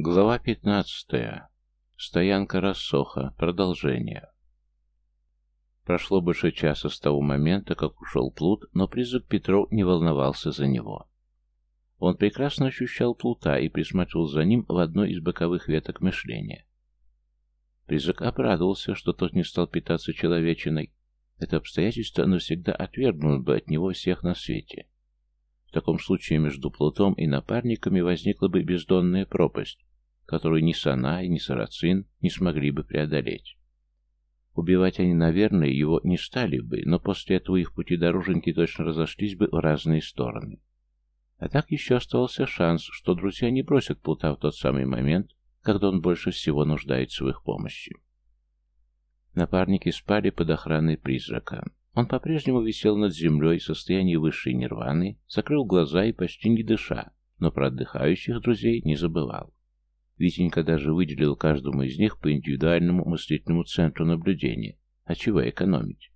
Глава 15. Стоянка рассоха. Продолжение. Прошло больше часа с того момента, как ушел Плут, но призрак Петров не волновался за него. Он прекрасно ощущал Плута и присматривал за ним в одной из боковых веток мышления. Призрак обрадовался, что тот не стал питаться человечиной. Это обстоятельство навсегда отвергнуло бы от него всех на свете. В таком случае между Плутом и напарниками возникла бы бездонная пропасть, которую ни Санай, ни Сарацин не смогли бы преодолеть. Убивать они, наверное, его не стали бы, но после этого их пути дороженьки точно разошлись бы в разные стороны. А так еще оставался шанс, что друзья не бросят Плута в тот самый момент, когда он больше всего нуждается в их помощи. Напарники спали под охраной призрака. Он по-прежнему висел над землей в состоянии высшей нирваны, закрыл глаза и почти не дыша, но про отдыхающих друзей не забывал. Витенька даже выделил каждому из них по индивидуальному мыслительному центру наблюдения. А чего экономить?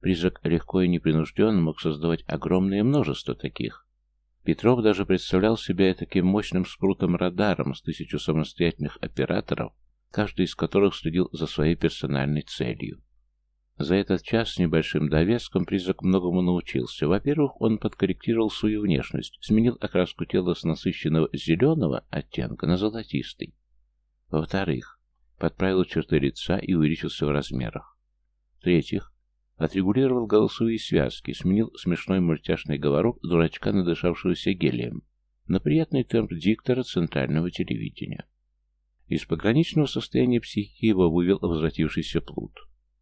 Призрак легко и непринужденно мог создавать огромное множество таких. Петров даже представлял себя таким мощным спрутом-радаром с тысячу самостоятельных операторов, каждый из которых следил за своей персональной целью. За этот час с небольшим довеском призрак многому научился. Во-первых, он подкорректировал свою внешность, сменил окраску тела с насыщенного зеленого оттенка на золотистый. Во-вторых, подправил черты лица и увеличился в размерах. В-третьих, отрегулировал голосовые связки, сменил смешной мультяшный говорок дурачка, надышавшегося гелием, на приятный темп диктора центрального телевидения. Из пограничного состояния психики его вывел возвратившийся плут.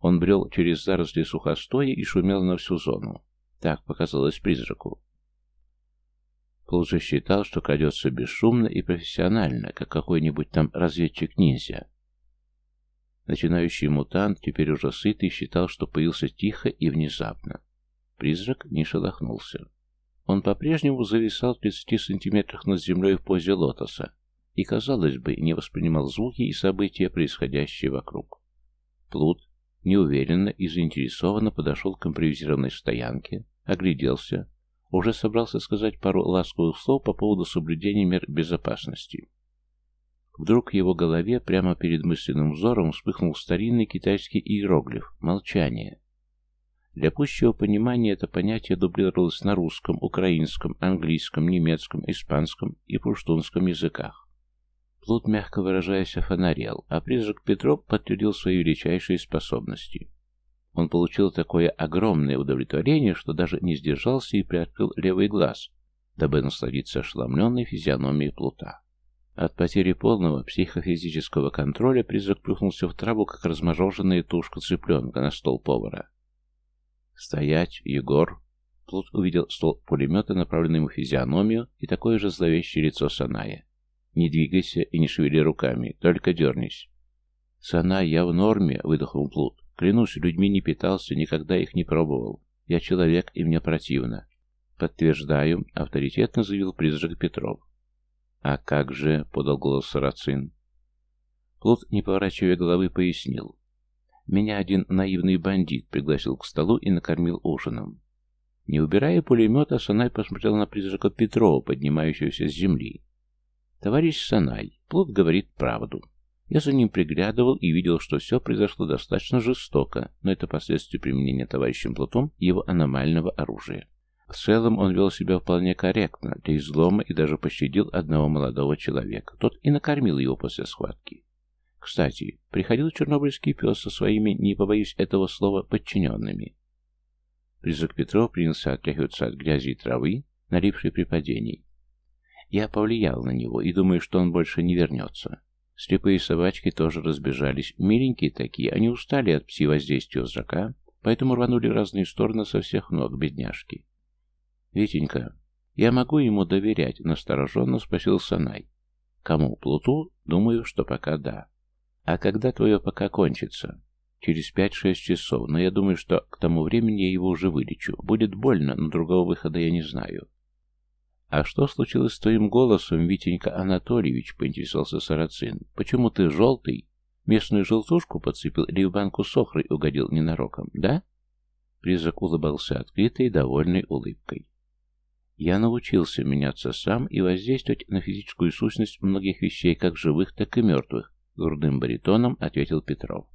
Он брел через заросли сухостоя и шумел на всю зону. Так показалось призраку. Пол же считал, что крадется бесшумно и профессионально, как какой-нибудь там разведчик-ниндзя. Начинающий мутант, теперь уже сытый, считал, что появился тихо и внезапно. Призрак не шелохнулся. Он по-прежнему зависал в 30 сантиметрах над землей в позе лотоса и, казалось бы, не воспринимал звуки и события, происходящие вокруг. Плут неуверенно и заинтересованно подошел к импровизированной стоянке, огляделся, уже собрался сказать пару ласковых слов по поводу соблюдения мер безопасности. Вдруг в его голове прямо перед мысленным взором вспыхнул старинный китайский иероглиф «Молчание». Для пущего понимания это понятие дублировалось на русском, украинском, английском, немецком, испанском и пуштунском языках. Плут, мягко выражаясь, офонарел, а призрак Петров подтвердил свои величайшие способности. Он получил такое огромное удовлетворение, что даже не сдержался и приоткрыл левый глаз, дабы насладиться ошеломленной физиономией Плута. От потери полного психофизического контроля призрак плюхнулся в траву, как размороженная тушка цыпленка на стол повара. «Стоять, Егор!» Плут увидел стол пулемета, направленный ему физиономию, и такое же зловещее лицо Саная. Не двигайся и не шевели руками, только дернись. Сана, я в норме, выдохнул Плут. Клянусь, людьми не питался, никогда их не пробовал. Я человек, и мне противно. Подтверждаю, авторитетно заявил призрак Петров. А как же, подал голос Сарацин. Плут, не поворачивая головы, пояснил. Меня один наивный бандит пригласил к столу и накормил ужином. Не убирая пулемета, Санай посмотрел на призрака Петрова, поднимающегося с земли. Товарищ Санай, Плут говорит правду. Я за ним приглядывал и видел, что все произошло достаточно жестоко, но это последствия применения товарищем Плутом его аномального оружия. В целом он вел себя вполне корректно, для излома и даже пощадил одного молодого человека. Тот и накормил его после схватки. Кстати, приходил чернобыльский пес со своими, не побоюсь этого слова, подчиненными. Призрак Петров принялся отряхиваться от грязи и травы, налипшей при падении. Я повлиял на него и думаю, что он больше не вернется. Слепые собачки тоже разбежались. Миленькие такие, они устали от пси-воздействия вожака, поэтому рванули разные стороны со всех ног, бедняжки. «Витенька, я могу ему доверять?» — настороженно спросил Санай. «Кому? Плуту? Думаю, что пока да. А когда твое пока кончится?» «Через пять-шесть часов, но я думаю, что к тому времени я его уже вылечу. Будет больно, но другого выхода я не знаю. «А что случилось с твоим голосом, Витенька Анатольевич?» — поинтересовался Сарацин. «Почему ты желтый? Местную желтушку подцепил или в банку с охрой угодил ненароком, да?» Призрак улыбался открытой, довольной улыбкой. Я научился меняться сам и воздействовать на физическую сущность многих вещей, как живых, так и мертвых, грудным баритоном ответил Петров.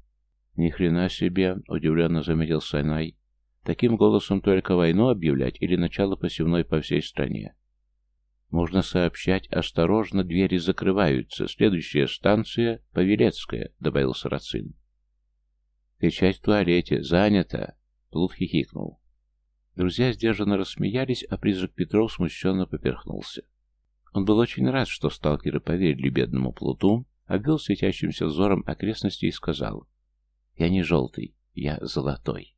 Ни хрена себе, удивленно заметил Сайнай. Таким голосом только войну объявлять или начало посевной по всей стране. Можно сообщать, осторожно, двери закрываются. Следующая станция — Павелецкая, добавил Сарацин. Кричать в туалете. Занято. Плут хихикнул. Друзья сдержанно рассмеялись, а призрак Петров смущенно поперхнулся. Он был очень рад, что сталкеры поверили бедному Плуту, обвел светящимся взором окрестности и сказал, «Я не желтый, я золотой».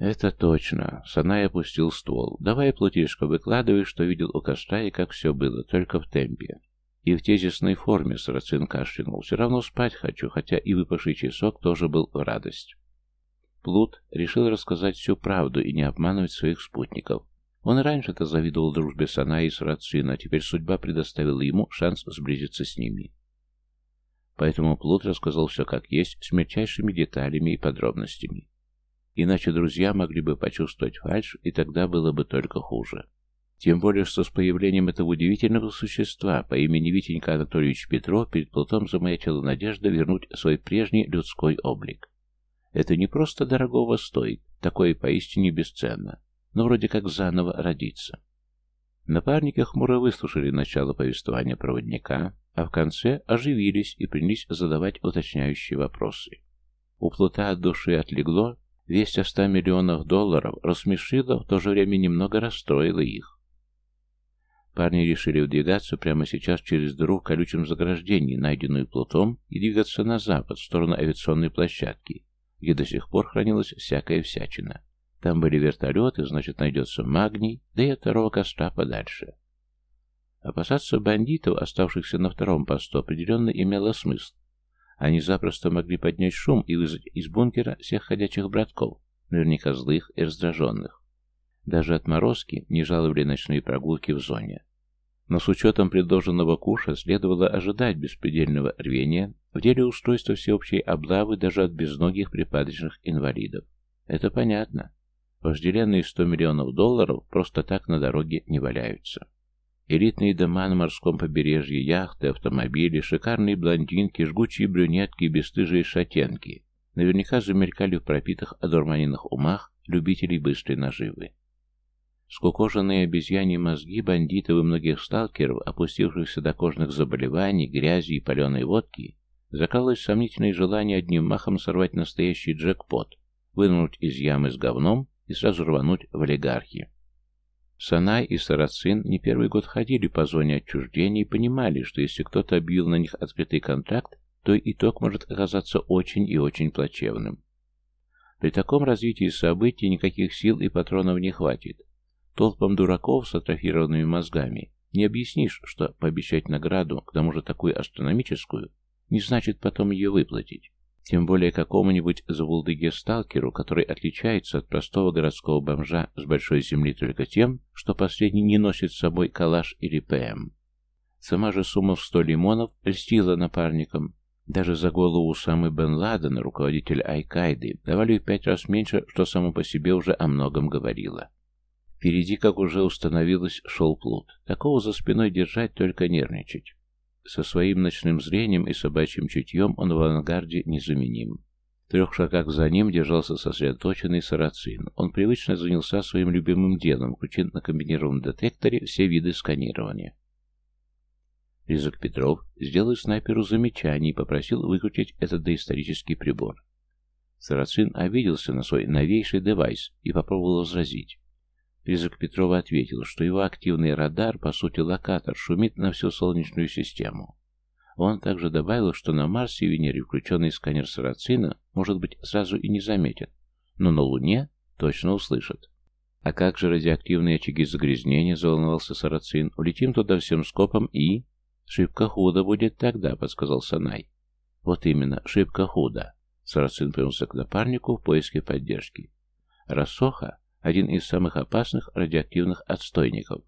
«Это точно!» — Санай опустил ствол. «Давай, Плутишка, выкладывай, что видел у костра и как все было, только в темпе». И в тезисной форме Сарацин кашлянул. «Все равно спать хочу, хотя и выпавший часок тоже был в радость». Плут решил рассказать всю правду и не обманывать своих спутников. Он раньше-то завидовал дружбе Сана и Сарацина, а теперь судьба предоставила ему шанс сблизиться с ними. Поэтому Плут рассказал все как есть, с мельчайшими деталями и подробностями. Иначе друзья могли бы почувствовать фальшь, и тогда было бы только хуже. Тем более, что с появлением этого удивительного существа по имени Витенька Анатольевич Петров перед Плутом замаячила надежда вернуть свой прежний людской облик. Это не просто дорогого стоит, такое поистине бесценно, но вроде как заново родиться. Напарники хмуро выслушали начало повествования проводника, а в конце оживились и принялись задавать уточняющие вопросы. У Плута от души отлегло, весть о ста миллионах долларов рассмешила, в то же время немного расстроила их. Парни решили выдвигаться прямо сейчас через дыру в колючем заграждении, найденную Плутом, и двигаться на запад, в сторону авиационной площадки, где до сих пор хранилась всякая всячина. Там были вертолеты, значит, найдется магний, да и от второго костра подальше. Опасаться бандитов, оставшихся на втором посту, определенно имело смысл. Они запросто могли поднять шум и вызвать из бункера всех ходячих братков, наверняка злых и раздраженных. Даже отморозки не жаловали ночные прогулки в зоне. Но с учетом предложенного куша следовало ожидать беспредельного рвения в деле устройства всеобщей облавы даже от безногих припадочных инвалидов. Это понятно. Вожделенные 100 миллионов долларов просто так на дороге не валяются. Элитные дома на морском побережье, яхты, автомобили, шикарные блондинки, жгучие брюнетки и бесстыжие шатенки наверняка замелькали в пропитых одурманенных умах любителей быстрой наживы. Скукоженные обезьяньи мозги бандитов и многих сталкеров, опустившихся до кожных заболеваний, грязи и паленой водки, закалось сомнительное желание одним махом сорвать настоящий джекпот, вынуть из ямы с говном и сразу рвануть в олигархи. Санай и Сарацин не первый год ходили по зоне отчуждения и понимали, что если кто-то объявил на них открытый контракт, то итог может оказаться очень и очень плачевным. При таком развитии событий никаких сил и патронов не хватит, Толпам дураков с атрофированными мозгами не объяснишь, что пообещать награду, к тому же такую астрономическую, не значит потом ее выплатить. Тем более какому-нибудь завулдыге-сталкеру, который отличается от простого городского бомжа с большой земли только тем, что последний не носит с собой калаш или ПМ. Сама же сумма в сто лимонов льстила напарникам. Даже за голову самый Бен Ладен, руководитель Айкайды, давали в пять раз меньше, что само по себе уже о многом говорило. Впереди, как уже установилось, шел плут. Такого за спиной держать, только нервничать. Со своим ночным зрением и собачьим чутьем он в авангарде незаменим. В трех шагах за ним держался сосредоточенный сарацин. Он привычно занялся своим любимым делом, включил на комбинированном детекторе все виды сканирования. Резок Петров сделал снайперу замечание и попросил выкрутить этот доисторический прибор. Сарацин обиделся на свой новейший девайс и попробовал возразить. Призрак Петрова ответил, что его активный радар, по сути локатор, шумит на всю Солнечную систему. Он также добавил, что на Марсе и Венере включенный сканер Сарацина, может быть, сразу и не заметят, но на Луне точно услышат. «А как же радиоактивные очаги загрязнения?» — заволновался Сарацин. «Улетим туда всем скопом и...» «Шибко худо будет тогда», — подсказал Санай. «Вот именно, шибко худо». Сарацин повернулся к напарнику в поиске поддержки. «Рассоха один из самых опасных радиоактивных отстойников.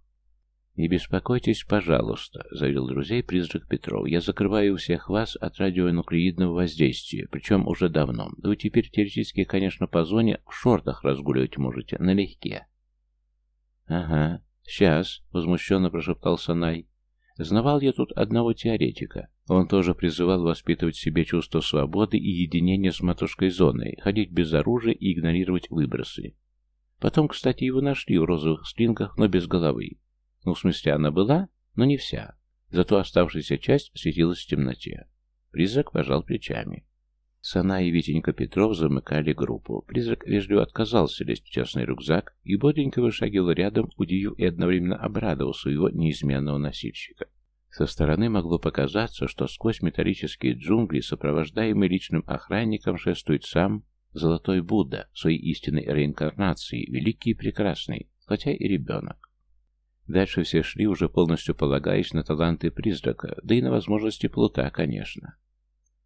«Не беспокойтесь, пожалуйста», — заявил друзей призрак Петров. «Я закрываю всех вас от радионуклеидного воздействия, причем уже давно. Да вы теперь теоретически, конечно, по зоне в шортах разгуливать можете, налегке». «Ага, «Сейчас», — возмущенно прошептал Санай. «Знавал я тут одного теоретика. Он тоже призывал воспитывать в себе чувство свободы и единения с матушкой зоной, ходить без оружия и игнорировать выбросы. Потом, кстати, его нашли в розовых слингах, но без головы. Ну, в смысле, она была, но не вся. Зато оставшаяся часть светилась в темноте. Призрак пожал плечами. Сана и Витенька Петров замыкали группу. Призрак вежливо отказался лезть в тесный рюкзак и бодренько вышагивал рядом, удивив и одновременно обрадовал своего неизменного носильщика. Со стороны могло показаться, что сквозь металлические джунгли, сопровождаемый личным охранником, шествует сам Золотой Будда, своей истинной реинкарнации, великий и прекрасный, хотя и ребенок. Дальше все шли, уже полностью полагаясь на таланты призрака, да и на возможности плута, конечно.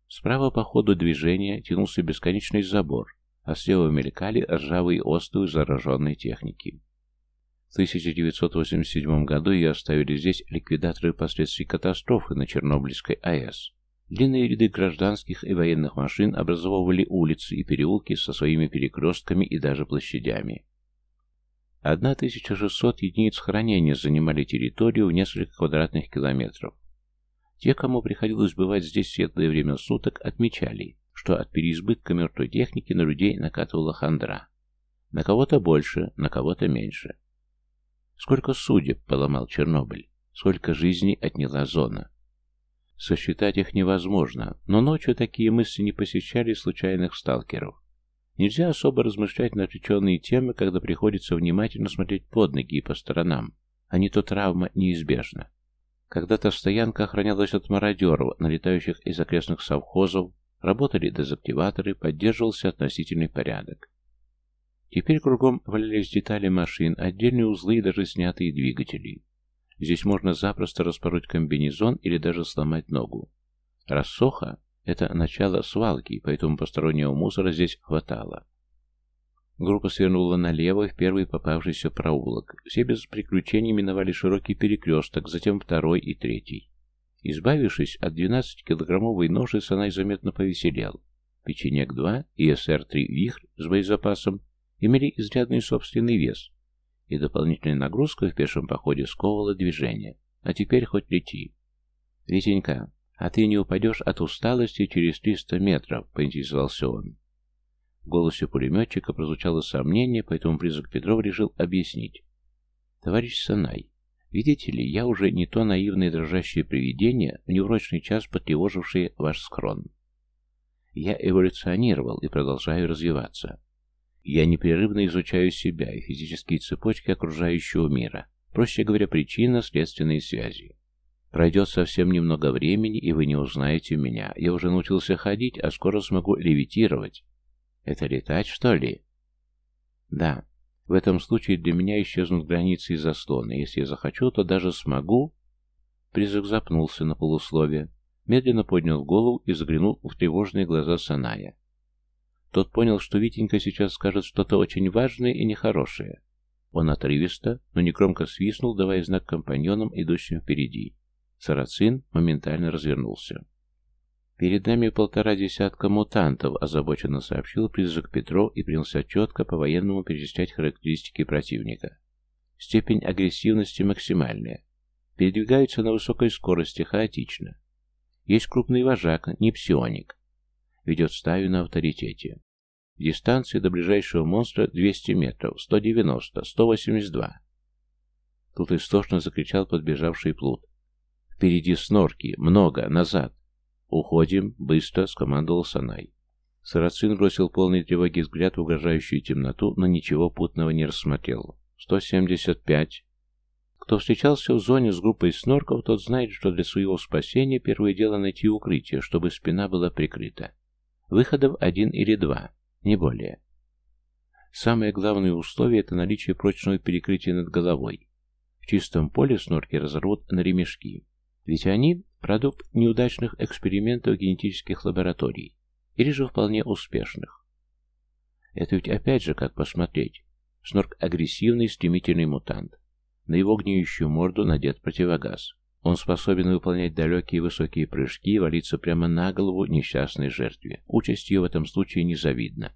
Справа по ходу движения тянулся бесконечный забор, а слева мелькали ржавые остовы зараженной техники. В 1987 году ее оставили здесь ликвидаторы последствий катастрофы на Чернобыльской АЭС. Длинные ряды гражданских и военных машин образовывали улицы и переулки со своими перекрестками и даже площадями. 1600 единиц хранения занимали территорию в несколько квадратных километров. Те, кому приходилось бывать здесь светлое время суток, отмечали, что от переизбытка мертвой техники на людей накатывала хандра. На кого-то больше, на кого-то меньше. Сколько судеб поломал Чернобыль, сколько жизней отняла зона. Сосчитать их невозможно, но ночью такие мысли не посещали случайных сталкеров. Нельзя особо размышлять на отвлеченные темы, когда приходится внимательно смотреть под ноги и по сторонам, а не то травма неизбежна. Когда-то стоянка охранялась от мародеров, налетающих из окрестных совхозов, работали дезактиваторы, поддерживался относительный порядок. Теперь кругом валялись детали машин, отдельные узлы и даже снятые двигатели. Здесь можно запросто распороть комбинезон или даже сломать ногу. Рассоха — это начало свалки, поэтому постороннего мусора здесь хватало. Группа свернула налево в первый попавшийся проулок. Все без приключений миновали широкий перекресток, затем второй и третий. Избавившись от 12-килограммовой ноши, Санай заметно повеселел. Печенек-2 и СР-3 «Вихрь» с боезапасом имели изрядный собственный вес, и дополнительная нагрузка в пешем походе сковывала движение. А теперь хоть лети. «Витенька, а ты не упадешь от усталости через 300 метров?» — поинтересовался он. В голосе пулеметчика прозвучало сомнение, поэтому призрак Петров решил объяснить. «Товарищ Санай, видите ли, я уже не то наивное дрожащее привидение, в неурочный час потревожившее ваш схрон. Я эволюционировал и продолжаю развиваться. Я непрерывно изучаю себя и физические цепочки окружающего мира, проще говоря, причинно-следственные связи. Пройдет совсем немного времени, и вы не узнаете меня. Я уже научился ходить, а скоро смогу левитировать. Это летать, что ли? Да. В этом случае для меня исчезнут границы и заслоны. Если я захочу, то даже смогу... Призрак запнулся на полусловие, медленно поднял голову и заглянул в тревожные глаза Саная. Тот понял, что Витенька сейчас скажет что-то очень важное и нехорошее. Он отрывисто, но негромко свистнул, давая знак компаньонам, идущим впереди. Сарацин моментально развернулся. «Перед нами полтора десятка мутантов», — озабоченно сообщил призрак Петро и принялся четко по-военному перечислять характеристики противника. Степень агрессивности максимальная. Передвигаются на высокой скорости, хаотично. Есть крупный вожак, не псионик. Ведет стаю на авторитете. Дистанция до ближайшего монстра 200 метров, 190, 182. Тут истошно закричал подбежавший плут. «Впереди снорки! Много! Назад!» «Уходим!» — быстро скомандовал Санай. Сарацин бросил полный тревоги взгляд в угрожающую темноту, но ничего путного не рассмотрел. «Сто семьдесят пять!» Кто встречался в зоне с группой снорков, тот знает, что для своего спасения первое дело найти укрытие, чтобы спина была прикрыта. Выходов один или два, не более. Самое главное условие – это наличие прочного перекрытия над головой. В чистом поле снорки разорвут на ремешки. Ведь они Продукт неудачных экспериментов генетических лабораторий, или же вполне успешных. Это ведь опять же как посмотреть. Снорк агрессивный, стремительный мутант. На его гниющую морду надет противогаз. Он способен выполнять далекие высокие прыжки и валиться прямо на голову несчастной жертве. Участь ее в этом случае незавидна.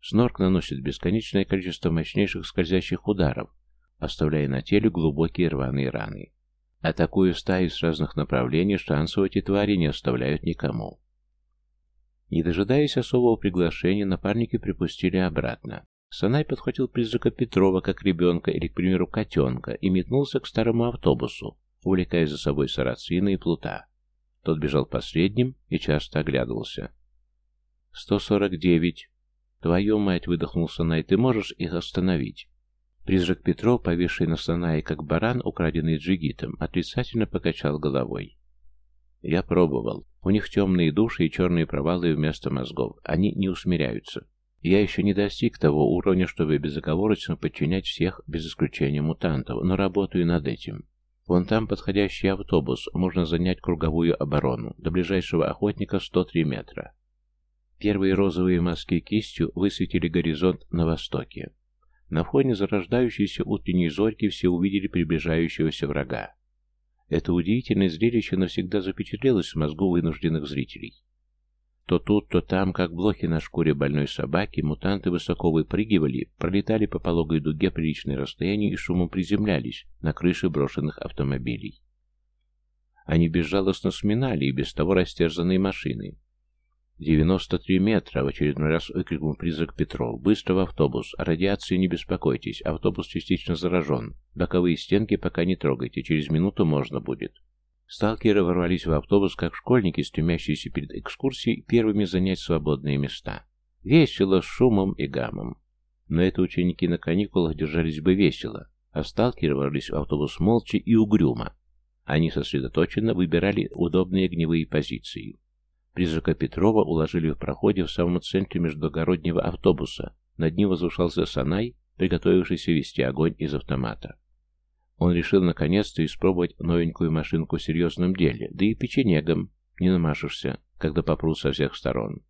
Снорк наносит бесконечное количество мощнейших скользящих ударов, оставляя на теле глубокие рваные раны. Атакуя стаи с разных направлений, шансов эти твари не оставляют никому. Не дожидаясь особого приглашения, напарники припустили обратно. Санай подхватил призрака Петрова как ребенка или, к примеру, котенка и метнулся к старому автобусу, увлекая за собой сарацина и плута. Тот бежал последним и часто оглядывался. «Сто сорок девять. Твою мать!» — выдохнул Санай. «Ты можешь их остановить?» Призрак Петров, повисший на Санае, как баран, украденный джигитом, отрицательно покачал головой. «Я пробовал. У них темные души и черные провалы вместо мозгов. Они не усмиряются. Я еще не достиг того уровня, чтобы безоговорочно подчинять всех, без исключения мутантов, но работаю над этим. Вон там подходящий автобус, можно занять круговую оборону. До ближайшего охотника 103 метра. Первые розовые маски кистью высветили горизонт на востоке. На фоне зарождающейся утренней зорьки все увидели приближающегося врага. Это удивительное зрелище навсегда запечатлелось в мозгу вынужденных зрителей. То тут, то там, как блохи на шкуре больной собаки, мутанты высоко выпрыгивали, пролетали по пологой дуге приличное расстояние и шумом приземлялись на крыши брошенных автомобилей. Они безжалостно сминали и без того растерзанные машины, «Девяносто три метра!» — в очередной раз выкрикнул призрак Петров. «Быстро в автобус! Радиации не беспокойтесь, автобус частично заражен. Боковые стенки пока не трогайте, через минуту можно будет». Сталкеры ворвались в автобус, как школьники, стремящиеся перед экскурсией первыми занять свободные места. Весело, с шумом и гамом. Но это ученики на каникулах держались бы весело, а сталкеры ворвались в автобус молча и угрюмо. Они сосредоточенно выбирали удобные огневые позиции. Призрака Петрова уложили в проходе в самом центре междугороднего автобуса. Над ним возвышался Санай, приготовившийся вести огонь из автомата. Он решил наконец-то испробовать новенькую машинку в серьезном деле, да и печенегом не намашешься, когда попрут со всех сторон.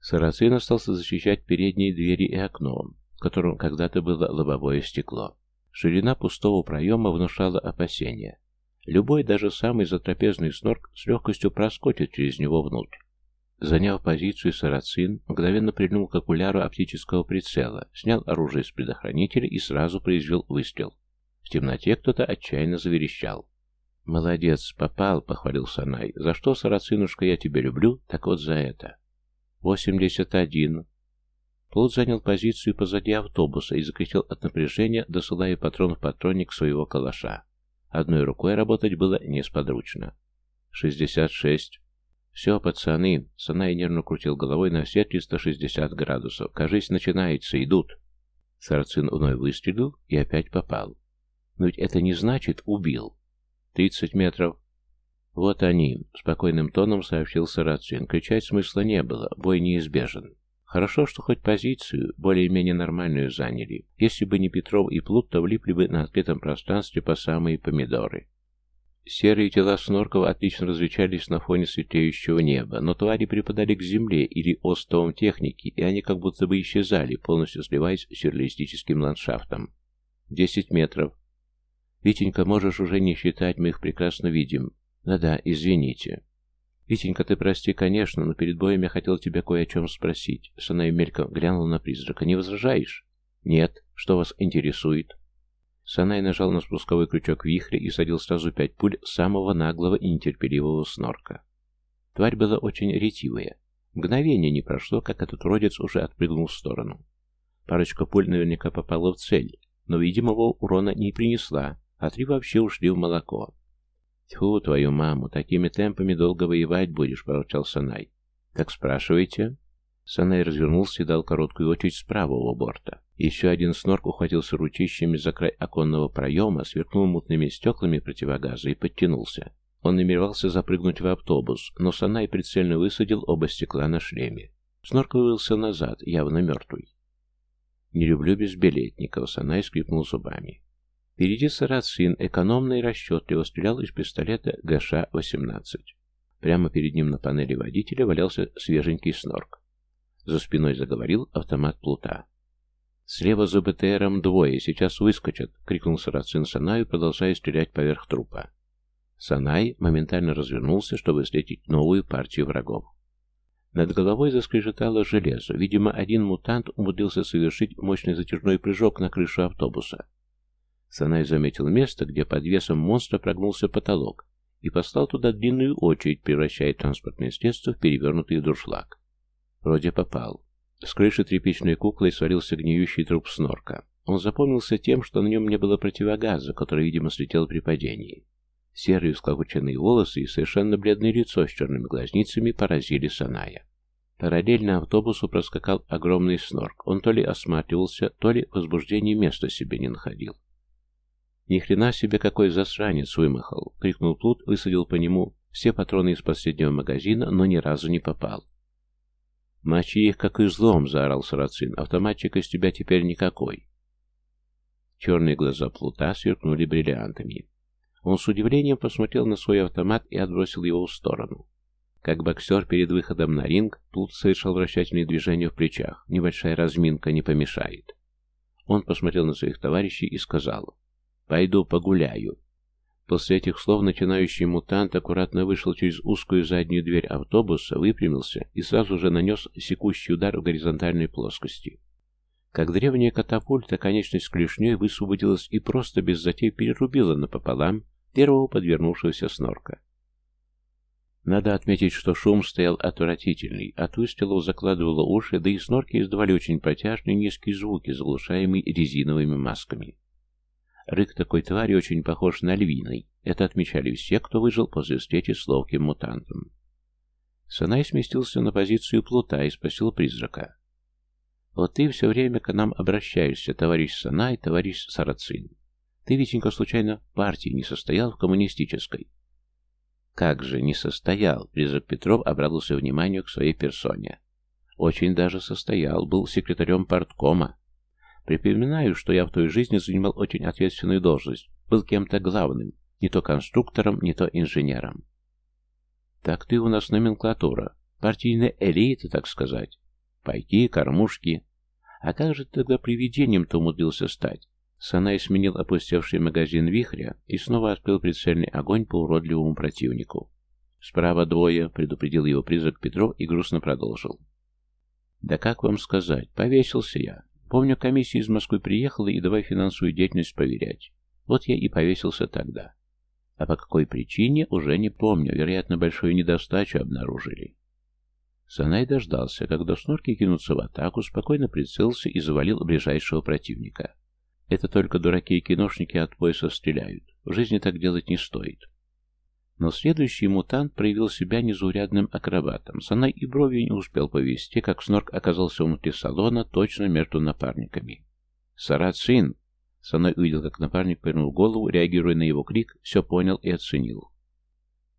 Сарацин остался защищать передние двери и окно, в котором когда-то было лобовое стекло. Ширина пустого проема внушала опасения. Любой, даже самый затрапезный снорк с легкостью проскочит через него внутрь. Заняв позицию, сарацин мгновенно прильнул к окуляру оптического прицела, снял оружие с предохранителя и сразу произвел выстрел. В темноте кто-то отчаянно заверещал. «Молодец, попал», — похвалил Санай. «За что, сарацинушка, я тебя люблю? Так вот за это». «Восемьдесят один». Плут занял позицию позади автобуса и закричал от напряжения, досылая патрон в патронник своего калаша. Одной рукой работать было несподручно. «Шестьдесят шесть». «Все, пацаны!» Санай нервно крутил головой на все 360 градусов. «Кажись, начинается, идут!» Сарацин вновь выстрелил и опять попал. «Но ведь это не значит убил!» «Тридцать метров!» «Вот они!» — спокойным тоном сообщил Сарацин. Кричать смысла не было, бой неизбежен. Хорошо, что хоть позицию, более-менее нормальную заняли. Если бы не Петров и Плут, то влипли бы на открытом пространстве по самые помидоры. Серые тела снорков отлично различались на фоне светлеющего неба, но твари припадали к земле или остовам техники, и они как будто бы исчезали, полностью сливаясь с сюрреалистическим ландшафтом. Десять метров. Витенька, можешь уже не считать, мы их прекрасно видим. Да-да, извините. «Витенька, ты прости, конечно, но перед боем я хотел тебя кое о чем спросить». Санай мельком глянул на призрака. «Не возражаешь?» «Нет. Что вас интересует?» Санай нажал на спусковой крючок вихря и садил сразу пять пуль самого наглого и нетерпеливого снорка. Тварь была очень ретивая. Мгновение не прошло, как этот родец уже отпрыгнул в сторону. Парочка пуль наверняка попала в цель, но видимого урона не принесла, а три вообще ушли в молоко. «Тьфу, твою маму, такими темпами долго воевать будешь», — проворчал Санай. «Так спрашивайте». Санай развернулся и дал короткую очередь с правого борта. Еще один снорк ухватился ручищами за край оконного проема, сверкнул мутными стеклами противогаза и подтянулся. Он намеревался запрыгнуть в автобус, но Санай прицельно высадил оба стекла на шлеме. Снорк вывелся назад, явно мертвый. «Не люблю безбилетников», — Санай скрипнул зубами. Впереди Сарацин экономно и расчетливо стрелял из пистолета ГШ-18. Прямо перед ним на панели водителя валялся свеженький снорк. За спиной заговорил автомат плута. «Слева за БТРом двое, сейчас выскочат!» — крикнул Сарацин Санаю, продолжая стрелять поверх трупа. Санай моментально развернулся, чтобы встретить новую партию врагов. Над головой заскрежетало железо. Видимо, один мутант умудрился совершить мощный затяжной прыжок на крышу автобуса. Санай заметил место, где под весом монстра прогнулся потолок, и послал туда длинную очередь, превращая транспортное средство в перевернутый дуршлаг. Вроде попал. С крыши тряпичной куклой сварился гниющий труп снорка. Он запомнился тем, что на нем не было противогаза, который, видимо, слетел при падении. Серые склокоченные волосы и совершенно бледное лицо с черными глазницами поразили Саная. Параллельно автобусу проскакал огромный снорк. Он то ли осматривался, то ли в возбуждении места себе не находил. «Ни хрена себе какой засранец вымахал!» — крикнул Плут, высадил по нему все патроны из последнего магазина, но ни разу не попал. «Мочи их, как излом!» — заорал Сарацин. «Автоматчик из тебя теперь никакой!» Черные глаза Плута сверкнули бриллиантами. Он с удивлением посмотрел на свой автомат и отбросил его в сторону. Как боксер перед выходом на ринг, Плут совершал вращательные движения в плечах. Небольшая разминка не помешает. Он посмотрел на своих товарищей и сказал «Пойду погуляю». После этих слов начинающий мутант аккуратно вышел через узкую заднюю дверь автобуса, выпрямился и сразу же нанес секущий удар в горизонтальной плоскости. Как древняя катапульта, конечность клешней высвободилась и просто без затей перерубила напополам первого подвернувшегося снорка. Надо отметить, что шум стоял отвратительный, от выстрелов закладывало уши, да и снорки издавали очень протяжные низкие звуки, заглушаемые резиновыми масками. Рык такой твари очень похож на львиный. Это отмечали все, кто выжил после встречи с ловким мутантом. Санай сместился на позицию плута и спросил призрака. «Вот ты все время к нам обращаешься, товарищ Санай, товарищ Сарацин. Ты, Витенька, случайно в партии не состоял в коммунистической? Как же не состоял? Призрак Петров обрадовался вниманию к своей персоне. Очень даже состоял, был секретарем парткома. Припоминаю, что я в той жизни занимал очень ответственную должность, был кем-то главным, не то конструктором, не то инженером. Так ты у нас номенклатура, партийная элита, так сказать. Пайки, кормушки. А как же ты тогда привидением-то умудрился стать? Санай сменил опустевший магазин вихря и снова открыл прицельный огонь по уродливому противнику. «Справа двое», — предупредил его призрак Петров и грустно продолжил. «Да как вам сказать? Повесился я. Помню, комиссия из Москвы приехала и давай финансовую деятельность проверять. Вот я и повесился тогда. А по какой причине, уже не помню. Вероятно, большую недостачу обнаружили». Санай дождался, когда снорки кинутся в атаку, спокойно прицелился и завалил ближайшего противника. Это только дураки и киношники от пояса стреляют. В жизни так делать не стоит. Но следующий мутант проявил себя незаурядным акробатом. Санай и бровью не успел повести, как Снорк оказался внутри салона, точно между напарниками. «Сарацин!» Санай увидел, как напарник повернул голову, реагируя на его крик, все понял и оценил.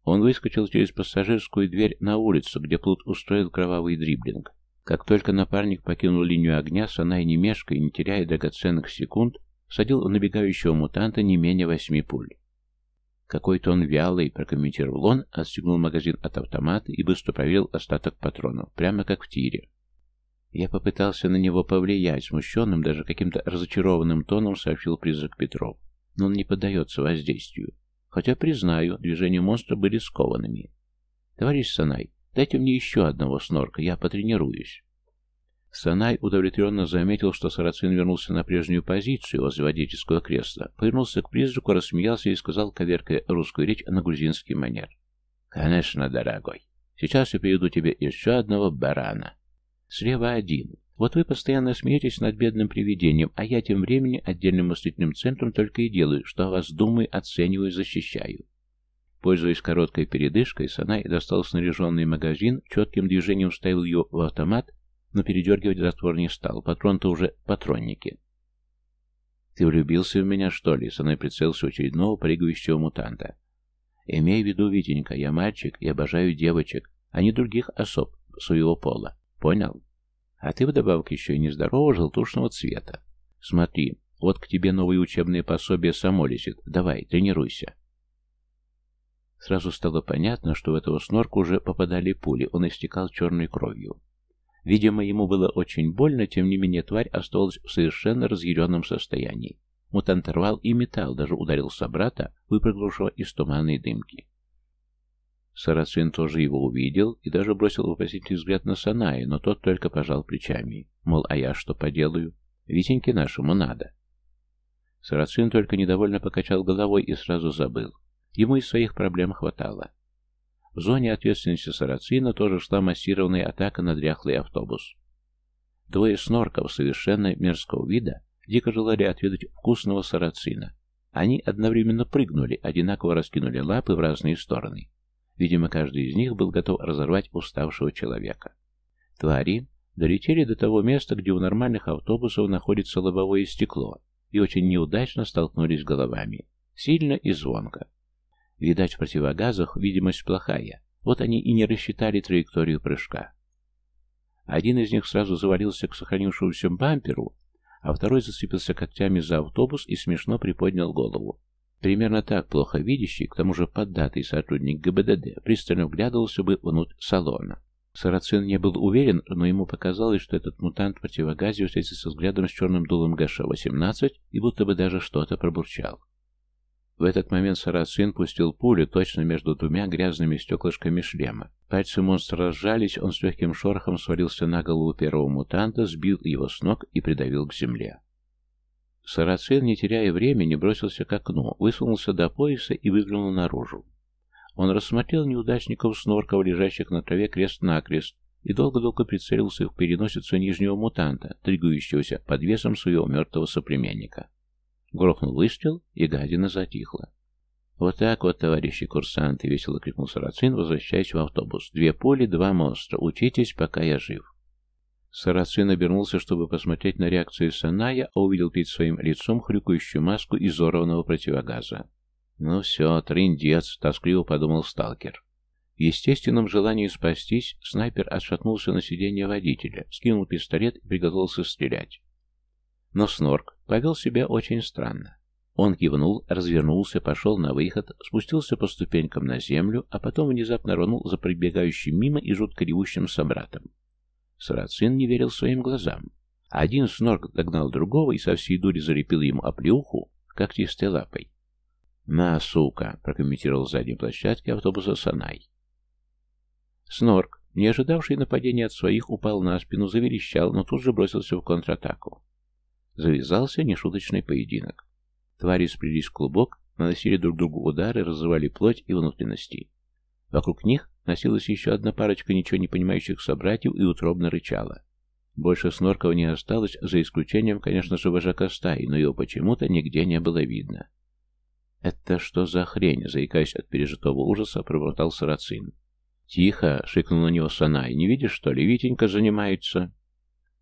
Он выскочил через пассажирскую дверь на улицу, где Плут устроил кровавый дриблинг. Как только напарник покинул линию огня, Санай, не мешкая не теряя драгоценных секунд, садил у набегающего мутанта не менее восьми пуль. «Какой-то он вялый», — прокомментировал он, отстегнул магазин от автомата и быстро проверил остаток патронов, прямо как в тире. Я попытался на него повлиять, смущенным, даже каким-то разочарованным тоном сообщил призрак Петров. Но он не поддается воздействию. Хотя, признаю, движения монстра были скованными. «Товарищ Санай, Дайте мне еще одного снорка, я потренируюсь. Санай удовлетворенно заметил, что Сарацин вернулся на прежнюю позицию возле водительского кресла, повернулся к призраку, рассмеялся и сказал, коверкая русскую речь на грузинский манер. «Конечно, дорогой. Сейчас я приведу тебе еще одного барана. Слева один. Вот вы постоянно смеетесь над бедным привидением, а я тем временем отдельным мыслительным центром только и делаю, что о вас думаю, оцениваю, защищаю. Пользуясь короткой передышкой, Санай достал снаряженный магазин, четким движением вставил его в автомат, но передергивать затвор не стал. Патрон-то уже патронники. «Ты влюбился в меня, что ли?» Санай прицелился у очередного прыгающего мутанта. «Имей в виду, Витенька, я мальчик и обожаю девочек, а не других особ своего пола. Понял? А ты вдобавок еще и нездорового желтушного цвета. Смотри, вот к тебе новые учебные пособия само лезет. Давай, тренируйся». Сразу стало понятно, что в этого снорка уже попадали пули, он истекал черной кровью. Видимо, ему было очень больно, тем не менее тварь осталась в совершенно разъяренном состоянии. Мутант рвал и металл, даже ударил собрата, выпрыгнувшего из туманной дымки. Сарацин тоже его увидел и даже бросил вопросительный взгляд на Саная, но тот только пожал плечами. Мол, а я что поделаю? Витеньке нашему надо. Сарацин только недовольно покачал головой и сразу забыл. Ему и своих проблем хватало. В зоне ответственности Сарацина тоже шла массированная атака на дряхлый автобус. Двое снорков совершенно мерзкого вида дико желали отведать вкусного сарацина. Они одновременно прыгнули, одинаково раскинули лапы в разные стороны. Видимо, каждый из них был готов разорвать уставшего человека. Твари долетели до того места, где у нормальных автобусов находится лобовое стекло, и очень неудачно столкнулись головами. Сильно и звонко. Видать, в противогазах видимость плохая. Вот они и не рассчитали траекторию прыжка. Один из них сразу завалился к сохранившемуся бамперу, а второй зацепился когтями за автобус и смешно приподнял голову. Примерно так плохо видящий, к тому же поддатый сотрудник ГБДД, пристально вглядывался бы внутрь салона. Сарацин не был уверен, но ему показалось, что этот мутант в противогазе встретился взглядом с черным дулом ГШ-18 и будто бы даже что-то пробурчал. В этот момент Сарацин пустил пулю точно между двумя грязными стеклышками шлема. Пальцы монстра разжались, он с легким шорохом свалился на голову первого мутанта, сбил его с ног и придавил к земле. Сарацин, не теряя времени, бросился к окну, высунулся до пояса и выглянул наружу. Он рассмотрел неудачников снорков, лежащих на траве крест-накрест, и долго-долго прицелился в переносицу нижнего мутанта, двигающегося под весом своего мертвого соплеменника. Грохнул выстрел, и гадина затихла. «Вот так вот, товарищи курсанты!» — весело крикнул Сарацин, возвращаясь в автобус. «Две пули, два монстра. Учитесь, пока я жив». Сарацин обернулся, чтобы посмотреть на реакцию Саная, а увидел перед своим лицом хрюкающую маску изорванного противогаза. «Ну все, трындец», — тоскливо подумал сталкер. В естественном желании спастись, снайпер отшатнулся на сиденье водителя, скинул пистолет и приготовился стрелять. Но Снорк повел себя очень странно. Он кивнул, развернулся, пошел на выход, спустился по ступенькам на землю, а потом внезапно рванул за прибегающим мимо и жутко ревущим собратом. Сарацин не верил своим глазам. Один снорк догнал другого и со всей дури залепил ему оплеуху когтистой лапой. «На, сука!» — прокомментировал с задней площадки автобуса Санай. Снорк, не ожидавший нападения от своих, упал на спину, заверещал, но тут же бросился в контратаку. Завязался нешуточный поединок. Твари сплелись в клубок, наносили друг другу удары, разрывали плоть и внутренности. Вокруг них носилась еще одна парочка ничего не понимающих собратьев и утробно рычала. Больше снорков не осталось, за исключением, конечно же, вожака стаи, но его почему-то нигде не было видно. «Это что за хрень?» — заикаясь от пережитого ужаса, пробормотал Сарацин. «Тихо!» — шикнул на него Санай. «Не видишь, что ли? Витенька занимается».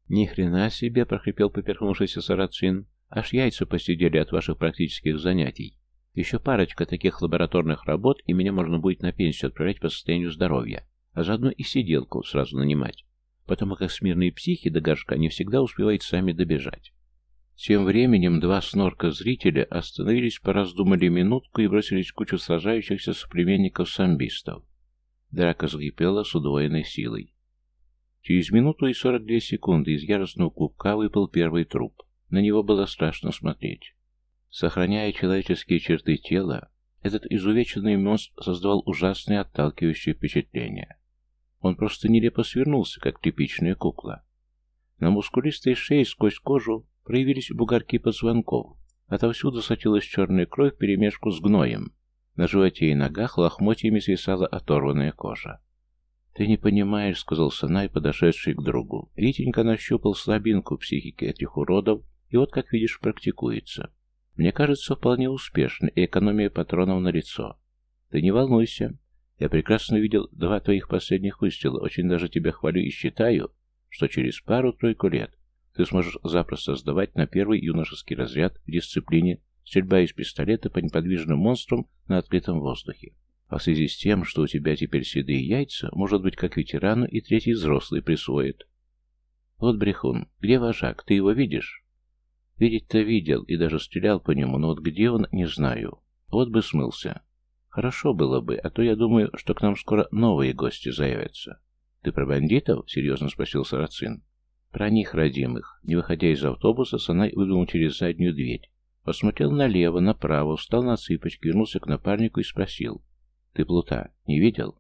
«Ни хрена себе!» — прохрипел поперхнувшийся Сарацин. «Аж яйца посидели от ваших практических занятий. Еще парочка таких лабораторных работ, и меня можно будет на пенсию отправлять по состоянию здоровья, а заодно и сиделку сразу нанимать, потому как смирные психи до горшка не всегда успевают сами добежать». Тем временем два снорка-зрителя остановились, пораздумали минутку и бросились в кучу сражающихся соплеменников-самбистов. Драка закипела с удвоенной силой. Через минуту и сорок две секунды из яростного клубка выпал первый труп. На него было страшно смотреть. Сохраняя человеческие черты тела, этот изувеченный монстр создавал ужасное отталкивающее впечатление. Он просто нелепо свернулся, как типичная кукла. На мускулистой шее сквозь кожу Проявились бугорки позвонков. Отовсюду сочилась черная кровь вперемешку с гноем. На животе и ногах лохмотьями свисала оторванная кожа. «Ты не понимаешь», — сказал Санай, подошедший к другу. Витенька нащупал слабинку психики этих уродов, и вот, как видишь, практикуется. Мне кажется, вполне успешно, и экономия патронов на лицо. Ты не волнуйся. Я прекрасно видел два твоих последних выстрела, очень даже тебя хвалю и считаю, что через пару-тройку лет ты сможешь запросто сдавать на первый юношеский разряд в дисциплине стрельба из пистолета по неподвижным монстрам на открытом воздухе. А в связи с тем, что у тебя теперь седые яйца, может быть, как ветерану и третий взрослый присвоит. Вот брехун. Где вожак? Ты его видишь? Видеть-то видел и даже стрелял по нему, но вот где он, не знаю. Вот бы смылся. Хорошо было бы, а то я думаю, что к нам скоро новые гости заявятся. Ты про бандитов? Серьезно спросил Сарацин. Про них, родимых. Не выходя из автобуса, Санай выглянул через заднюю дверь. Посмотрел налево, направо, встал на цыпочки, вернулся к напарнику и спросил. «Ты плута не видел?»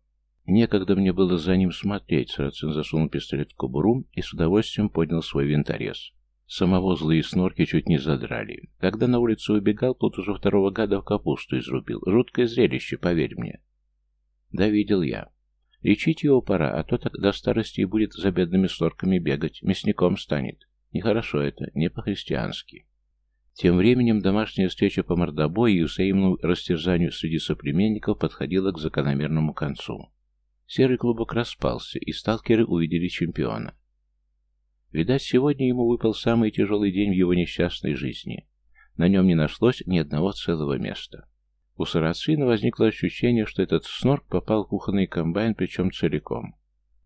Некогда мне было за ним смотреть. Сарацин засунул пистолет в кобуру и с удовольствием поднял свой винторез. Самого злые снорки чуть не задрали. Когда на улицу убегал, тот уже второго года в капусту изрубил. Жуткое зрелище, поверь мне. Да, видел я. Лечить его пора, а то так до старости и будет за бедными снорками бегать, мясником станет. Нехорошо это, не по-христиански. Тем временем домашняя встреча по мордобою и взаимному растерзанию среди соплеменников подходила к закономерному концу. Серый клубок распался, и сталкеры увидели чемпиона. Видать, сегодня ему выпал самый тяжелый день в его несчастной жизни. На нем не нашлось ни одного целого места. У Сарацина возникло ощущение, что этот снорк попал в кухонный комбайн, причем целиком.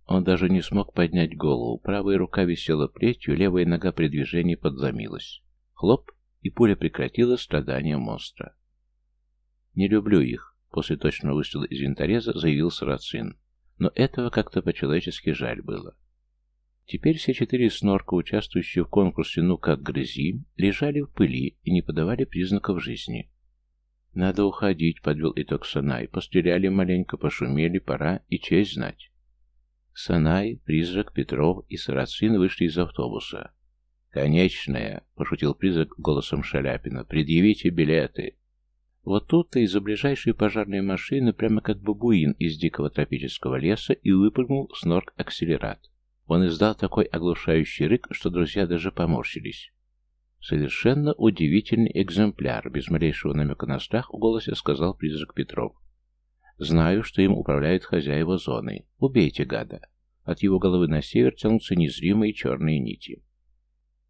Он даже не смог поднять голову, правая рука висела плетью, левая нога при движении подломилась. Хлоп, и пуля прекратила страдания монстра. «Не люблю их», — после точного выстрела из винтореза заявил Сарацин. Но этого как-то по-человечески жаль было. Теперь все четыре снорка, участвующие в конкурсе «Ну как грызи», лежали в пыли и не подавали признаков жизни. «Надо уходить», — подвел итог Санай. «Постреляли маленько, пошумели, пора и честь знать». Санай, Призрак, Петров и Сарацин вышли из автобуса. «Конечная», — пошутил призрак голосом Шаляпина, — «предъявите билеты». Вот тут-то из-за ближайшей пожарной машины, прямо как бабуин из дикого тропического леса, и выпрыгнул снорк-акселерат. Он издал такой оглушающий рык, что друзья даже поморщились. «Совершенно удивительный экземпляр», — без малейшего намека на страх в голосе сказал призрак Петров. «Знаю, что им управляют хозяева зоны. Убейте гада». От его головы на север тянутся незримые черные нити.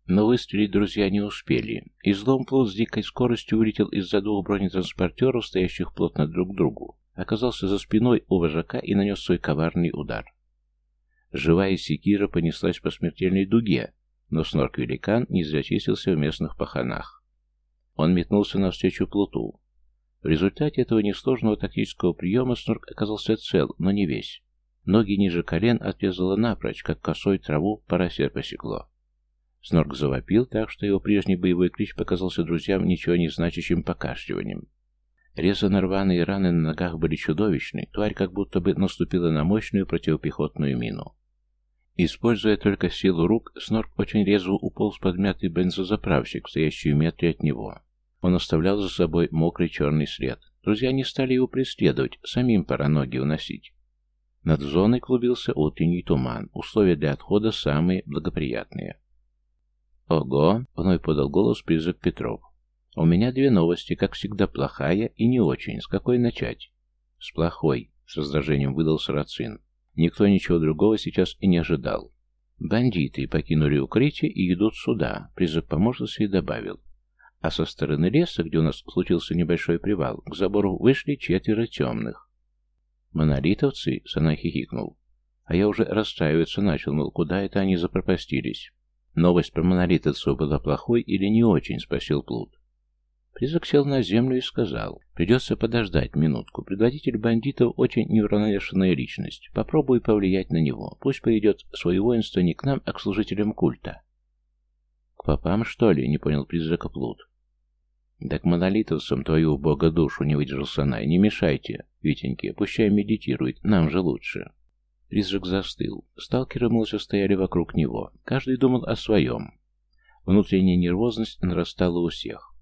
Но выстрелить друзья не успели. Излом плот с дикой скоростью вылетел из-за двух бронетранспортеров, стоящих плотно друг к другу, оказался за спиной у вожака и нанес свой коварный удар. Живая секира понеслась по смертельной дуге, но снорк-великан не зачистился в местных паханах. Он метнулся навстречу плуту. В результате этого несложного тактического приема снорк оказался цел, но не весь. Ноги ниже колен отрезало напрочь, как косой траву парасе посекло. Снорк завопил так, что его прежний боевой клич показался друзьям ничего не значащим покашливанием. Резано рваные раны на ногах были чудовищны, тварь как будто бы наступила на мощную противопехотную мину. Используя только силу рук, Снорк очень резво уполз подмятый бензозаправщик, стоящий в метре от него. Он оставлял за собой мокрый черный след. Друзья не стали его преследовать, самим пора ноги уносить. Над зоной клубился утренний туман, условия для отхода самые благоприятные. «Ого!» — вновь подал голос призрак Петров. «У меня две новости, как всегда плохая и не очень. С какой начать?» «С плохой», — с раздражением выдал Сарацин. Никто ничего другого сейчас и не ожидал. Бандиты покинули укрытие и идут сюда, призыв помощницы и добавил. А со стороны леса, где у нас случился небольшой привал, к забору вышли четверо темных. Монолитовцы, Сана хихикнул. А я уже расстраиваться начал, мол, куда это они запропастились. Новость про монолитовцев была плохой или не очень, спросил Плут. Призрак сел на землю и сказал, придется подождать минутку. Предводитель бандитов очень неуравновешенная личность. Попробуй повлиять на него. Пусть поведет свое воинство не к нам, а к служителям культа. К попам, что ли? Не понял призрака Плут. Да к монолитовцам твою бога душу не выдержал Санай. Не мешайте, Витеньки, пущай медитирует, нам же лучше. Призрак застыл. Сталкеры молча стояли вокруг него. Каждый думал о своем. Внутренняя нервозность нарастала у всех.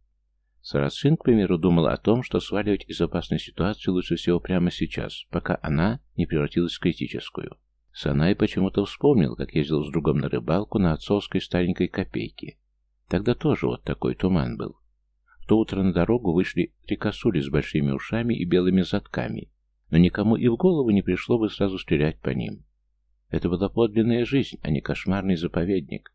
Сарацин, к примеру, думал о том, что сваливать из опасной ситуации лучше всего прямо сейчас, пока она не превратилась в критическую. Санай почему-то вспомнил, как ездил с другом на рыбалку на отцовской старенькой копейке. Тогда тоже вот такой туман был. В то утро на дорогу вышли три косули с большими ушами и белыми задками, но никому и в голову не пришло бы сразу стрелять по ним. Это была подлинная жизнь, а не кошмарный заповедник.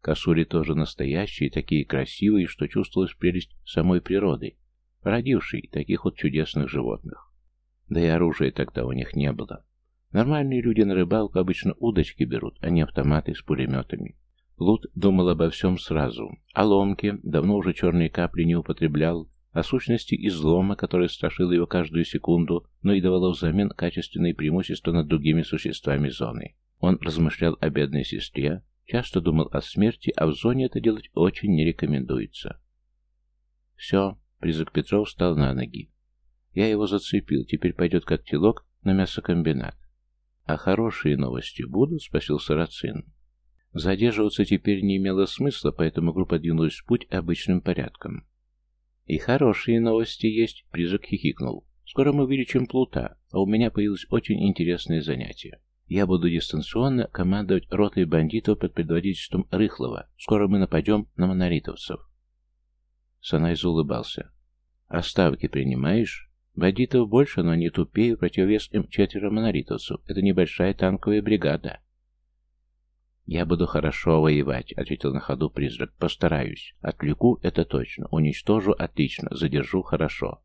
Косули тоже настоящие, такие красивые, что чувствовалась прелесть самой природы, родившей таких вот чудесных животных. Да и оружия тогда у них не было. Нормальные люди на рыбалку обычно удочки берут, а не автоматы с пулеметами. Лут думал обо всем сразу. О ломке, давно уже черные капли не употреблял, о сущности излома, которая страшила его каждую секунду, но и давала взамен качественные преимущества над другими существами зоны. Он размышлял о бедной сестре, Часто думал о смерти, а в зоне это делать очень не рекомендуется. Все, призрак Петров встал на ноги. Я его зацепил, теперь пойдет как телок на мясокомбинат. А хорошие новости будут? Спросил Сарацин. Задерживаться теперь не имело смысла, поэтому группа двинулась в путь обычным порядком. «И хорошие новости есть», — призрак хихикнул. «Скоро мы увеличим плута, а у меня появилось очень интересное занятие. Я буду дистанционно командовать ротой бандитов под предводительством Рыхлова. Скоро мы нападем на монолитовцев». Санай улыбался. «А ставки принимаешь?» Бандитов больше, но не тупее, противовес им четверо монолитовцев. Это небольшая танковая бригада. «Я буду хорошо воевать», — ответил на ходу призрак. «Постараюсь. Отвлеку — это точно. Уничтожу — отлично. Задержу — хорошо».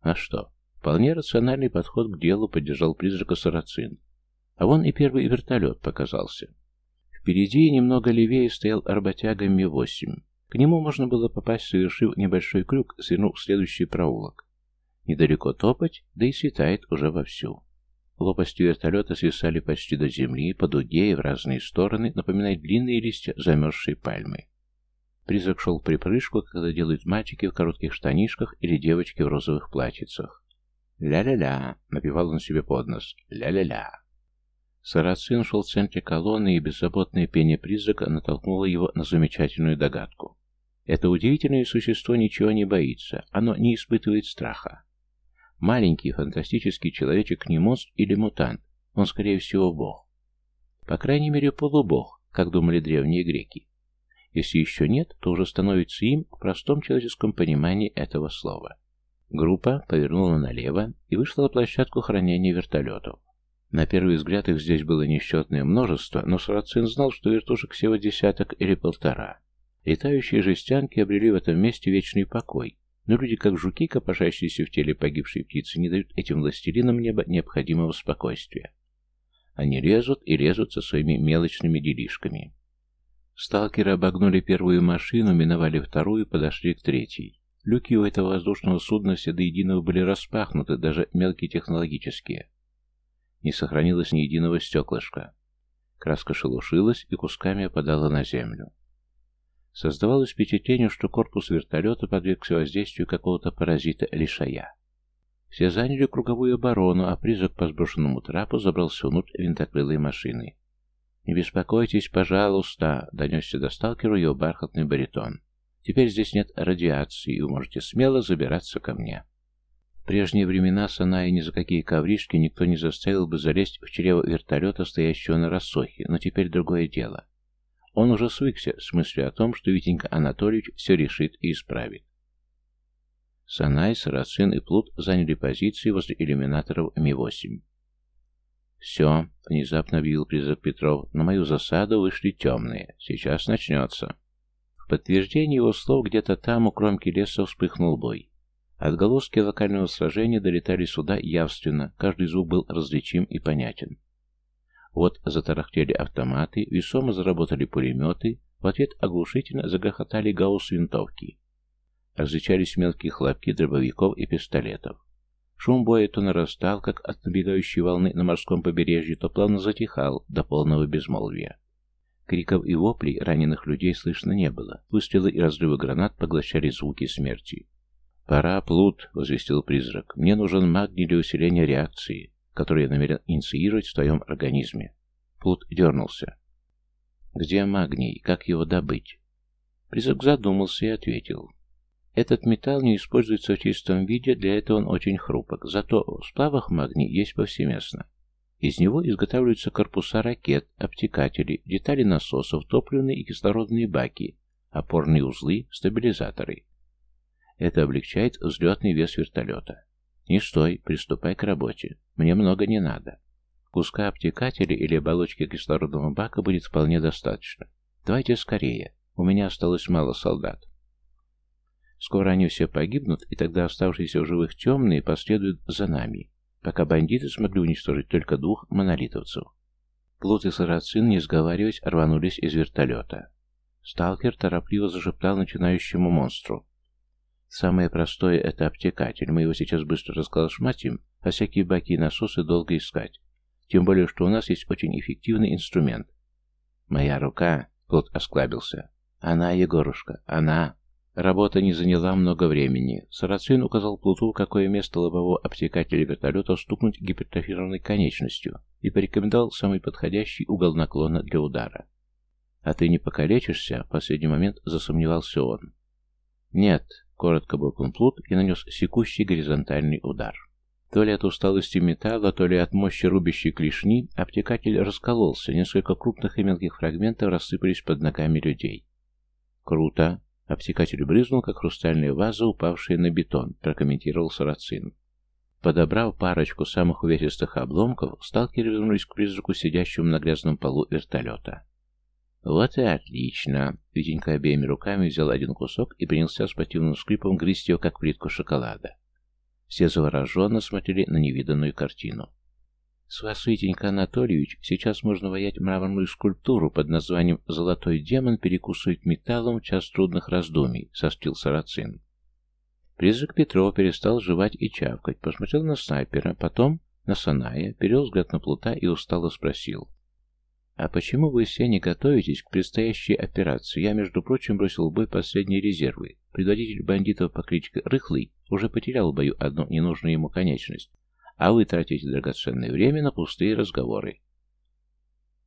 «А что? Вполне рациональный подход к делу», — поддержал призрака Сарацин. А вон и первый вертолет показался. Впереди немного левее стоял арбатяга Ми-8. К нему можно было попасть, совершив небольшой крюк, свернув следующий проулок. Недалеко топать, да и светает уже вовсю. Лопасти вертолета свисали почти до земли, по дуге и в разные стороны, напоминая длинные листья замерзшей пальмы. Призрак шел в припрыжку, когда делают мальчики в коротких штанишках или девочки в розовых платьицах. «Ля-ля-ля!» — напевал он себе под нос. «Ля-ля-ля!» Сарацин шел в центре колонны, и беззаботное пение призрака натолкнуло его на замечательную догадку. Это удивительное существо ничего не боится, оно не испытывает страха. Маленький фантастический человечек не монстр или мутант, он, скорее всего, бог. По крайней мере, полубог, как думали древние греки. Если еще нет, то уже становится им в простом человеческом понимании этого слова. Группа повернула налево и вышла на площадку хранения вертолетов. На первый взгляд их здесь было несчетное множество, но Сарацин знал, что вертушек всего десяток или полтора. Летающие жестянки обрели в этом месте вечный покой, но люди, как жуки, копошащиеся в теле погибшей птицы, не дают этим властелинам неба необходимого спокойствия. Они лезут и лезут со своими мелочными делишками. Сталкеры обогнули первую машину, миновали вторую, подошли к третьей. Люки у этого воздушного судна все до единого были распахнуты, даже мелкие технологические. Не сохранилось ни единого стеклышка. Краска шелушилась и кусками опадала на землю. Создавалось впечатление, что корпус вертолета подвергся воздействию какого-то паразита лишая. Все заняли круговую оборону, а призрак по сброшенному трапу забрался внутрь винтокрылой машины. «Не беспокойтесь, пожалуйста», — донесся до сталкеру его бархатный баритон. «Теперь здесь нет радиации, и вы можете смело забираться ко мне». В прежние времена Саная ни за какие ковришки никто не заставил бы залезть в чрево вертолета, стоящего на рассохе, но теперь другое дело. Он уже свыкся с мыслью о том, что Витенька Анатольевич все решит и исправит. Санай, Сарацин и Плут заняли позиции возле иллюминаторов Ми-8. «Все», — внезапно объявил призрак Петров, — «на мою засаду вышли темные. Сейчас начнется». В подтверждение его слов где-то там, у кромки леса, вспыхнул бой. Отголоски локального сражения долетали сюда явственно, каждый звук был различим и понятен. Вот затарахтели автоматы, весомо заработали пулеметы, в ответ оглушительно загохотали гаусс-винтовки. Различались мелкие хлопки дробовиков и пистолетов. Шум боя то нарастал, как от набегающей волны на морском побережье, то плавно затихал до полного безмолвия. Криков и воплей раненых людей слышно не было. Выстрелы и разрывы гранат поглощали звуки смерти. «Пора, Плут», — возвестил призрак. «Мне нужен магний для усиления реакции который я намерен инициировать в твоем организме. Плут дернулся. Где магний? Как его добыть? Призрак задумался и ответил. Этот металл не используется в чистом виде, для этого он очень хрупок. Зато в сплавах магний есть повсеместно. Из него изготавливаются корпуса ракет, обтекатели, детали насосов, топливные и кислородные баки, опорные узлы, стабилизаторы. Это облегчает взлетный вес вертолета. Не стой, приступай к работе. Мне много не надо. Куска обтекателя или оболочки кислородного бака будет вполне достаточно. Давайте скорее. У меня осталось мало солдат. Скоро они все погибнут, и тогда оставшиеся в живых темные последуют за нами, пока бандиты смогли уничтожить только двух монолитовцев. Плут и Сарацин, не сговариваясь, рванулись из вертолета. Сталкер торопливо зашептал начинающему монстру. Самое простое — это обтекатель. Мы его сейчас быстро расколошматим, а всякие баки и насосы долго искать. Тем более, что у нас есть очень эффективный инструмент. Моя рука, Плут осклабился. Она, Егорушка, она. Работа не заняла много времени. Сарацин указал Плуту, какое место лобового обтекателя вертолета стукнуть гипертрофированной конечностью и порекомендовал самый подходящий угол наклона для удара. «А ты не покалечишься?» — в последний момент засомневался он. «Нет», — коротко буркнул Плут и нанес секущий горизонтальный удар. То ли от усталости металла, то ли от мощи рубящей клешни, обтекатель раскололся, несколько крупных и мелких фрагментов рассыпались под ногами людей. «Круто!» — обтекатель брызнул, как хрустальная ваза, упавшая на бетон, прокомментировал Сарацин. Подобрав парочку самых увесистых обломков, сталкеры вернулись к призраку, сидящему на грязном полу вертолета. «Вот и отлично!» Витенька обеими руками взял один кусок и принялся с противным скрипом грызть его, как плитку шоколада. Все завороженно смотрели на невиданную картину. С вас, Витенька Анатольевич, сейчас можно воять мраморную скульптуру под названием «Золотой демон перекусывает металлом в час трудных раздумий», — состил Сарацин. Призрак Петрова перестал жевать и чавкать, посмотрел на снайпера, потом на Саная, перевел взгляд на плута и устало спросил. «А почему вы все не готовитесь к предстоящей операции? Я, между прочим, бросил в бой последние резервы. Предводитель бандитов по кличке Рыхлый уже потерял в бою одну ненужную ему конечность, а вы тратите драгоценное время на пустые разговоры.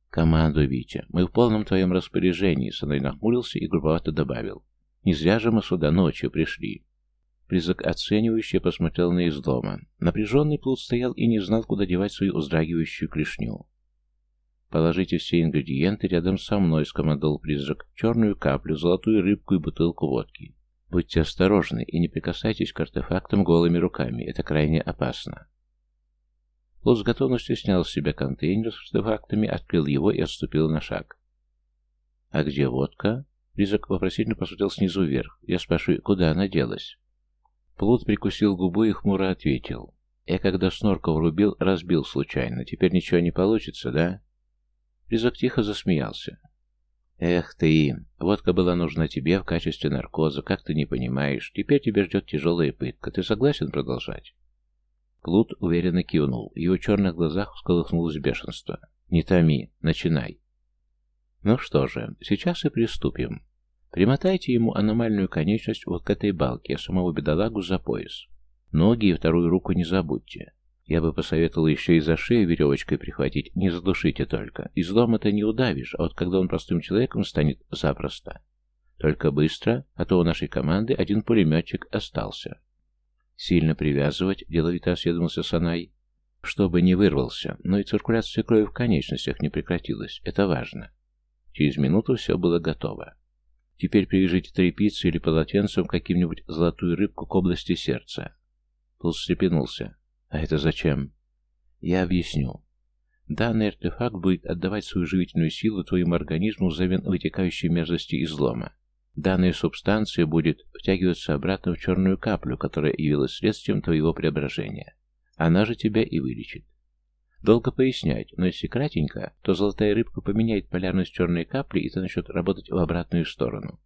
«Команду, Витя, мы в полном твоем распоряжении», — Саной нахмурился и грубовато добавил. «Не зря же мы сюда ночью пришли». Призрак оценивающе посмотрел на излома. Напряженный плут стоял и не знал, куда девать свою уздрагивающую клешню. «Положите все ингредиенты рядом со мной», — скомандовал призрак. «Черную каплю, золотую рыбку и бутылку водки. Будьте осторожны и не прикасайтесь к артефактам голыми руками. Это крайне опасно». Плот с готовностью снял с себя контейнер с артефактами, открыл его и отступил на шаг. «А где водка?» Призрак вопросительно посмотрел снизу вверх. Я спрашиваю, куда она делась? Плут прикусил губу и хмуро ответил. Я когда снорка врубил, разбил случайно. Теперь ничего не получится, да? Призрак тихо засмеялся. «Эх ты, водка была нужна тебе в качестве наркоза, как ты не понимаешь. Теперь тебя ждет тяжелая пытка. Ты согласен продолжать?» Плут уверенно кивнул. В его черных глазах всколыхнулось бешенство. «Не томи, начинай». «Ну что же, сейчас и приступим. Примотайте ему аномальную конечность вот к этой балке, а самого бедолагу за пояс. Ноги и вторую руку не забудьте. Я бы посоветовал еще и за шею веревочкой прихватить, не задушите только. Излом-то не удавишь, а вот когда он простым человеком станет, запросто. Только быстро, а то у нашей команды один пулеметчик остался. Сильно привязывать, деловито осведомился Санай. Чтобы не вырвался, но и циркуляция крови в конечностях не прекратилась. Это важно. Через минуту все было готово. Теперь привяжите тряпицу или полотенцем каким-нибудь золотую рыбку к области сердца. Пол встрепенулся. А это зачем? Я объясню. Данный артефакт будет отдавать свою живительную силу твоему организму взамен вытекающей мерзости излома. Данная субстанция будет втягиваться обратно в черную каплю, которая явилась следствием твоего преображения. Она же тебя и вылечит. Долго пояснять, но если кратенько, то золотая рыбка поменяет полярность черной капли, и ты начнет работать в обратную сторону.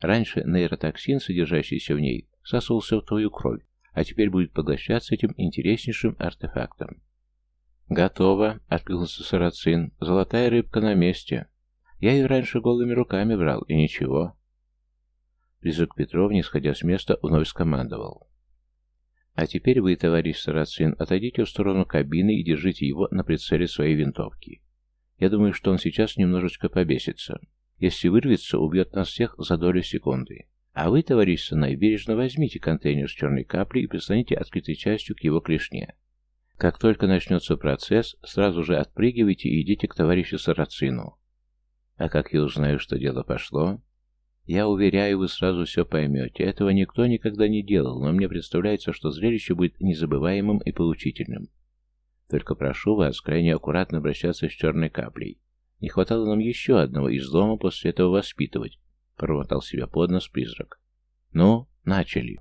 Раньше нейротоксин, содержащийся в ней, сосулся в твою кровь, а теперь будет поглощаться этим интереснейшим артефактом. «Готово», — откликнулся Сарацин. «Золотая рыбка на месте. Я ее раньше голыми руками брал, и ничего». Призрак Петров, не сходя с места, вновь скомандовал. «А теперь вы, товарищ Сарацин, отойдите в сторону кабины и держите его на прицеле своей винтовки. Я думаю, что он сейчас немножечко побесится. Если вырвется, убьет нас всех за долю секунды. А вы, товарищ Санай, бережно возьмите контейнер с черной каплей и прислоните открытой частью к его клешне. Как только начнется процесс, сразу же отпрыгивайте и идите к товарищу Сарацину. А как я узнаю, что дело пошло? Я уверяю, вы сразу все поймете. Этого никто никогда не делал, но мне представляется, что зрелище будет незабываемым и поучительным. Только прошу вас крайне аккуратно обращаться с черной каплей. Не хватало нам еще одного излома после этого воспитывать, Промотал себя под нос призрак. Ну, начали.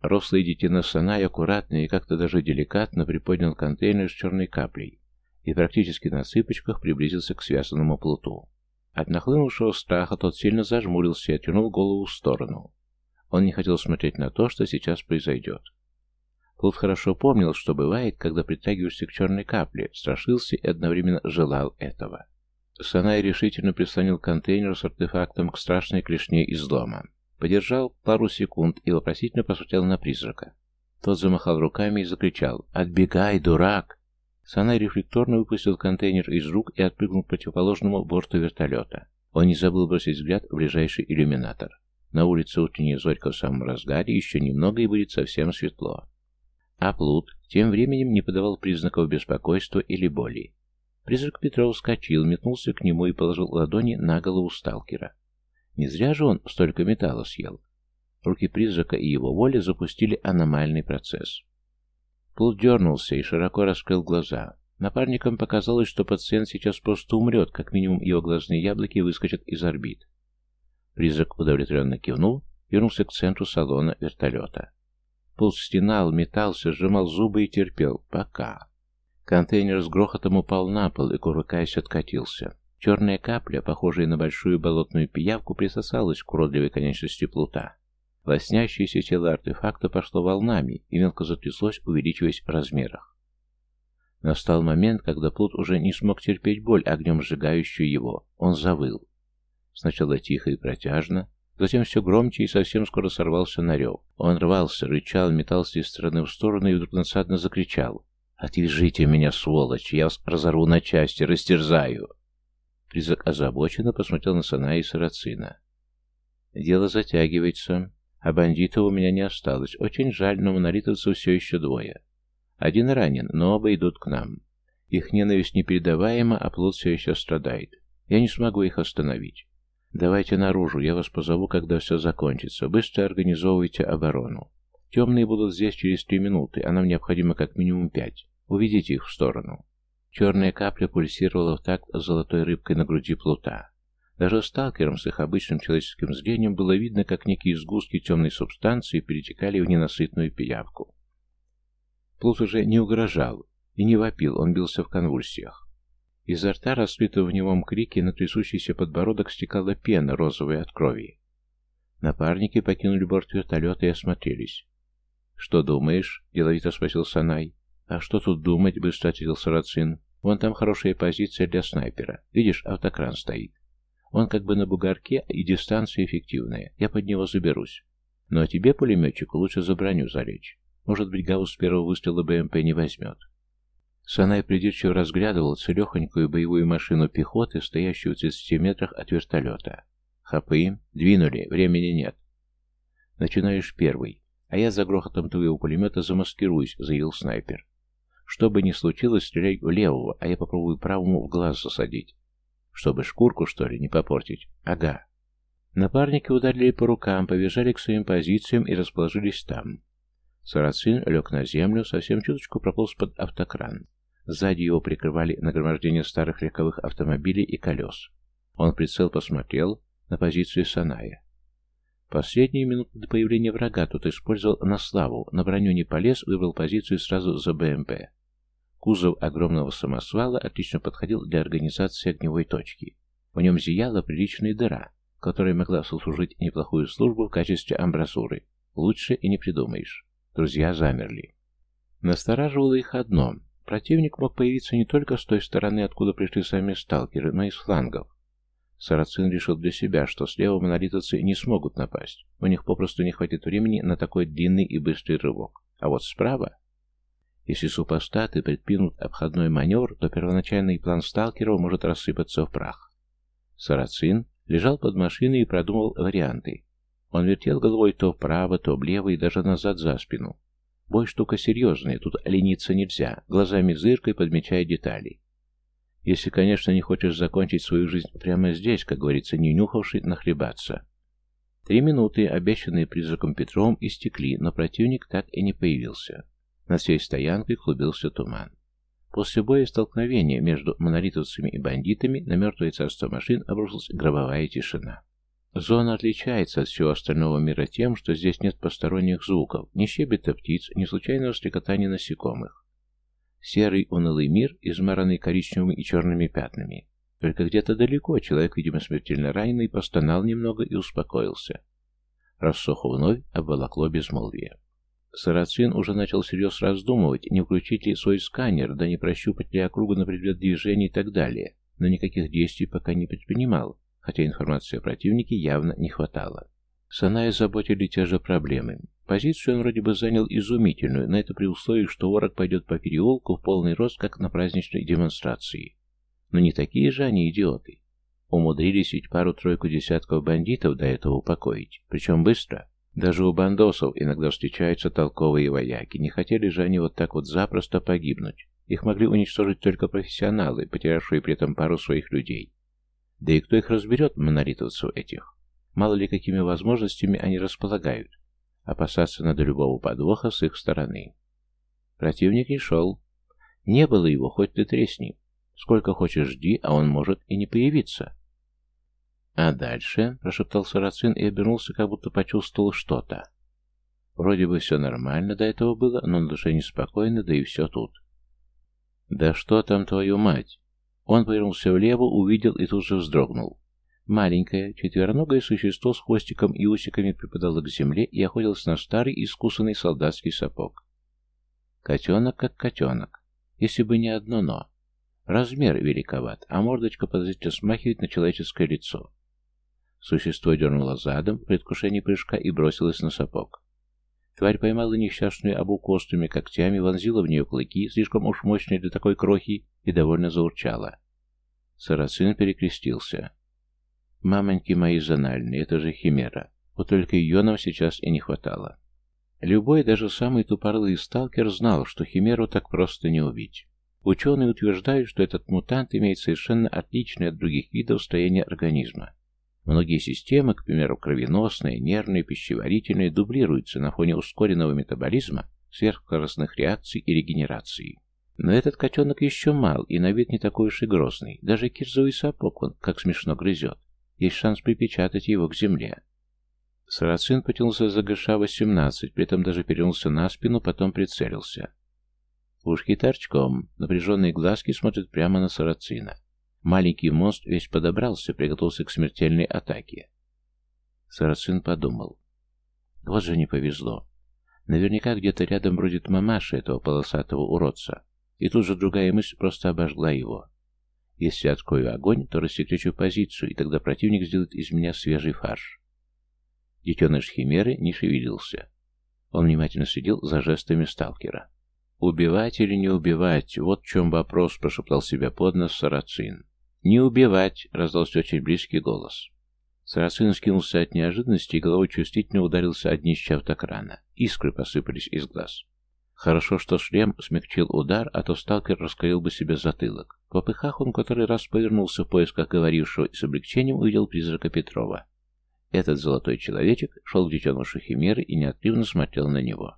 Рослый детина Санай аккуратно и как-то даже деликатно приподнял контейнер с черной каплей и практически на цыпочках приблизился к связанному плуту. От нахлынувшего страха тот сильно зажмурился и отвернул голову в сторону. Он не хотел смотреть на то, что сейчас произойдет. Плут хорошо помнил, что бывает, когда притрагиваешься к черной капле, страшился и одновременно желал этого. Санай решительно прислонил контейнер с артефактом к страшной клешне из дома. Подержал пару секунд и вопросительно посмотрел на призрака. Тот замахал руками и закричал «Отбегай, дурак!». Санай рефлекторно выпустил контейнер из рук и отпрыгнул к противоположному борту вертолета. Он не забыл бросить взгляд в ближайший иллюминатор. На улице утренняя зорька в самом разгаре, еще немного и будет совсем светло. А Плут тем временем не подавал признаков беспокойства или боли. Призрак Петров вскочил, метнулся к нему и положил ладони на голову сталкера. Не зря же он столько металла съел. Руки призрака и его воля запустили аномальный процесс. Плут дернулся и широко раскрыл глаза. Напарникам показалось, что пациент сейчас просто умрет, как минимум его глазные яблоки выскочат из орбит. Призрак удовлетворенно кивнул, вернулся к центру салона вертолета. Пул стенал, метался, сжимал зубы и терпел. Пока. Контейнер с грохотом упал на пол и, кувыркаясь, откатился. Черная капля, похожая на большую болотную пиявку, присосалась к уродливой конечности плута. Лоснящееся тело артефакта пошло волнами и мелко затряслось, увеличиваясь в размерах. Настал момент, когда плут уже не смог терпеть боль, огнем сжигающую его. Он завыл. Сначала тихо и протяжно, затем все громче и совсем скоро сорвался на рев. Он рвался, рычал, метался из стороны в сторону и вдруг надсадно закричал. «Отвяжите меня, сволочь! Я вас разорву на части, растерзаю!» Призрак озабоченно посмотрел на Сана и Сарацина. «Дело затягивается. А бандитов у меня не осталось. Очень жаль, но монолитовцев все еще двое. Один ранен, но оба идут к нам. Их ненависть непередаваема, а плод все еще страдает. Я не смогу их остановить. Давайте наружу, я вас позову, когда все закончится. Быстро организовывайте оборону. Темные будут здесь через три минуты, а нам необходимо как минимум пять. Уведите их в сторону. Черная капля пульсировала в такт золотой рыбкой на груди плута. Даже сталкерам с их обычным человеческим зрением было видно, как некие сгустки темной субстанции перетекали в ненасытную пиявку. Плут уже не угрожал и не вопил, он бился в конвульсиях. Изо рта, раскрытого в немом крике, на трясущийся подбородок стекала пена, розовая от крови. Напарники покинули борт вертолета и осмотрелись. «Что думаешь?» — деловито спросил Санай. «А что тут думать?» — быстро ответил Сарацин. «Вон там хорошая позиция для снайпера. Видишь, автокран стоит. Он как бы на бугорке, и дистанция эффективная. Я под него заберусь. Ну а тебе, пулеметчику, лучше за броню залечь. Может быть, Гаусс с первого выстрела БМП не возьмет. Санай придирчиво разглядывал целехонькую боевую машину пехоты, стоящую в 30 метрах от вертолета. Хапы, двинули, времени нет. Начинаешь первый, а я за грохотом твоего пулемета замаскируюсь, заявил снайпер. Что бы ни случилось, стреляй в левого, а я попробую правому в глаз засадить. Чтобы шкурку, что ли, не попортить? Ага. Напарники ударили по рукам, побежали к своим позициям и расположились там. Сарацин лег на землю, совсем чуточку прополз под автокран. Сзади его прикрывали нагромождение старых легковых автомобилей и колес. Он прицел посмотрел на позицию Саная. Последние минуты до появления врага тут использовал на славу, на броню не полез, выбрал позицию сразу за БМП. Кузов огромного самосвала отлично подходил для организации огневой точки. В нем зияла приличная дыра, которая могла сослужить неплохую службу в качестве амбразуры. Лучше и не придумаешь. Друзья замерли. Настораживало их одно. Противник мог появиться не только с той стороны, откуда пришли сами сталкеры, но и с флангов. Сарацин решил для себя, что слева монолитовцы не смогут напасть. У них попросту не хватит времени на такой длинный и быстрый рывок. А вот справа если супостаты предпримут обходной маневр, то первоначальный план сталкеров может рассыпаться в прах. Сарацин лежал под машиной и продумал варианты. Он вертел головой то вправо, то влево и даже назад за спину. Бой штука серьезная, тут лениться нельзя, глазами зыркой подмечая детали. Если, конечно, не хочешь закончить свою жизнь прямо здесь, как говорится, не нюхавший нахлебаться. Три минуты, обещанные призраком Петром, истекли, но противник так и не появился. Над всей стоянкой клубился туман. После боя столкновения между монолитовцами и бандитами на мертвое царство машин обрушилась гробовая тишина. Зона отличается от всего остального мира тем, что здесь нет посторонних звуков, ни щебета птиц, ни случайного стрекотания насекомых. Серый унылый мир, измаранный коричневыми и черными пятнами. Только где-то далеко человек, видимо, смертельно раненый, постонал немного и успокоился. Рассоху вновь обволокло безмолвие. Сарацин уже начал всерьез раздумывать, не включить ли свой сканер, да не прощупать ли округу на предмет движения и так далее, но никаких действий пока не предпринимал, хотя информации о противнике явно не хватало. Саная заботили те же проблемы. Позицию он вроде бы занял изумительную, но это при условии, что ворог пойдет по переулку в полный рост, как на праздничной демонстрации. Но не такие же они идиоты. Умудрились ведь пару-тройку десятков бандитов до этого упокоить, причем быстро. Даже у бандосов иногда встречаются толковые вояки. Не хотели же они вот так вот запросто погибнуть. Их могли уничтожить только профессионалы, потерявшие при этом пару своих людей. Да и кто их разберет, монолитовцев этих? Мало ли какими возможностями они располагают. Опасаться надо любого подвоха с их стороны. Противник не шел. Не было его, хоть ты тресни. Сколько хочешь жди, а он может и не появиться. «А дальше?» — прошептал Сарацин и обернулся, как будто почувствовал что-то. Вроде бы все нормально до этого было, но на душе неспокойно, да и все тут. «Да что там, твою мать?» Он повернулся влево, увидел и тут же вздрогнул. Маленькое, четвероногое существо с хвостиком и усиками припадало к земле и охотилось на старый искусанный солдатский сапог. Котенок как котенок, если бы не одно «но». Размер великоват, а мордочка подозрительно смахивает на человеческое лицо. Существо дернуло задом в предвкушении прыжка и бросилось на сапог. Тварь поймала несчастную обуку острыми когтями, вонзила в нее клыки, слишком уж мощные для такой крохи, и довольно заурчала. Сарацин перекрестился. «Мамоньки мои зональные, это же химера. Вот только ее нам сейчас и не хватало». Любой, даже самый тупорлый сталкер знал, что химеру так просто не убить. Ученые утверждают, что этот мутант имеет совершенно отличное от других видов строение организма. Многие системы, к примеру, кровеносные, нервные, пищеварительные, дублируются на фоне ускоренного метаболизма, сверхскоростных реакций и регенерации. Но этот котенок еще мал и на вид не такой уж и грозный. Даже кирзовый сапог он, как смешно грызет. Есть шанс припечатать его к земле. Сарацин потянулся за ГШ-18, при этом даже перевернулся на спину, потом прицелился. Ушки торчком, напряженные глазки смотрят прямо на Сарацина. Маленький мост весь подобрался, приготовился к смертельной атаке. Сарацин подумал. Вот же не повезло. Наверняка где-то рядом бродит мамаша этого полосатого уродца. И тут же другая мысль просто обожгла его. Если открою огонь, то рассекречу позицию, и тогда противник сделает из меня свежий фарш. Детеныш Химеры не шевелился. Он внимательно следил за жестами сталкера. «Убивать или не убивать? Вот в чем вопрос», — прошептал себя под нос Сарацин. «Не убивать!» — раздался очень близкий голос. Сарацин скинулся от неожиданности и головой чувствительно ударился о днище автокрана. Искры посыпались из глаз. Хорошо, что шлем смягчил удар, а то сталкер раскроил бы себе затылок. В попыхах он который раз повернулся в поисках говорившего и с облегчением увидел призрака Петрова. Этот золотой человечек шел к детенышу Химеры и неотрывно смотрел на него.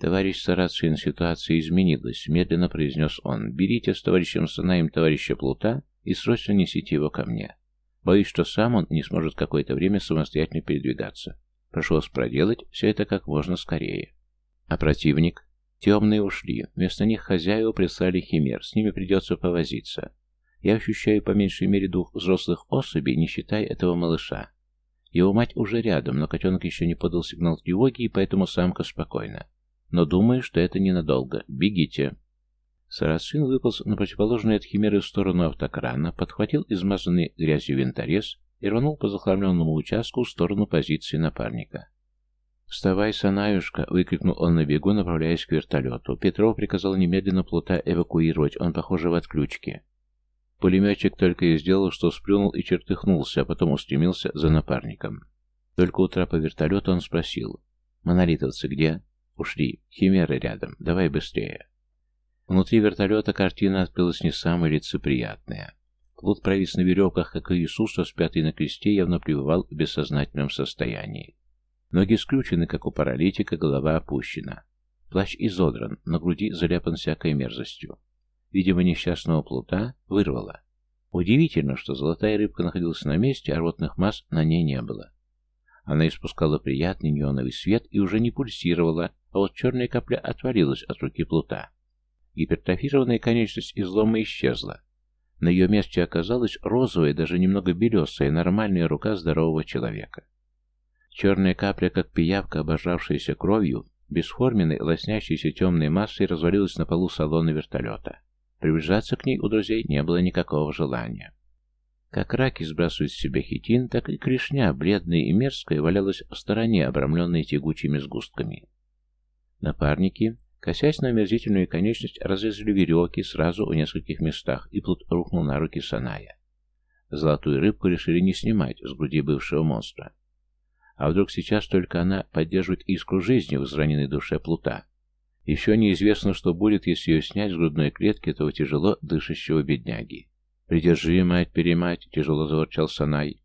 «Товарищ Сарацин, ситуация изменилась», — медленно произнес он. «Берите с товарищем Санаем товарища Плута и срочно несите его ко мне. Боюсь, что сам он не сможет какое-то время самостоятельно передвигаться. Прошу вас проделать все это как можно скорее. А противник? Темные ушли. Вместо них хозяева прислали химер. С ними придется повозиться. Я ощущаю по меньшей мере двух взрослых особей, не считая этого малыша. Его мать уже рядом, но котенок еще не подал сигнал тревоги, и поэтому самка спокойна. Но думаю, что это ненадолго. Бегите. Сарацин выполз на противоположную от химеры сторону автокрана, подхватил измазанный грязью винторез и рванул по захламленному участку в сторону позиции напарника. «Вставай, Санаюшка!» — выкрикнул он на бегу, направляясь к вертолету. Петров приказал немедленно плота эвакуировать, он, похоже, в отключке. Пулеметчик только и сделал, что сплюнул и чертыхнулся, а потом устремился за напарником. Только у трапа вертолета он спросил. «Монолитовцы где?» «Ушли. Химеры рядом. Давай быстрее». Внутри вертолета картина открылась не самая лицеприятная. Плут провис на веревках, как и Иисус, распятый на кресте, явно пребывал в бессознательном состоянии. Ноги скрючены, как у паралитика, голова опущена. Плащ изодран, на груди заляпан всякой мерзостью. Видимо, несчастного плута вырвало. Удивительно, что золотая рыбка находилась на месте, а ротных масс на ней не было. Она испускала приятный неоновый свет и уже не пульсировала, а вот черная капля отвалилась от руки плута. Гипертрофированная конечность излома исчезла. На ее месте оказалась розовая, даже немного белесая, нормальная рука здорового человека. Черная капля, как пиявка, обожавшаяся кровью, бесформенной, лоснящейся темной массой развалилась на полу салона вертолета. Приближаться к ней у друзей не было никакого желания. Как раки сбрасывают с себя хитин, так и кришня, бледная и мерзкая, валялась в стороне, обрамленной тягучими сгустками. Напарники, Косясь на омерзительную конечность, разрезали веревки сразу в нескольких местах, и плут рухнул на руки Саная. Золотую рыбку решили не снимать с груди бывшего монстра. А вдруг сейчас только она поддерживает искру жизни в израненной душе плута? Еще неизвестно, что будет, если ее снять с грудной клетки этого тяжело дышащего бедняги. «Придержи, мать-перемать!» — тяжело заворчал Санай.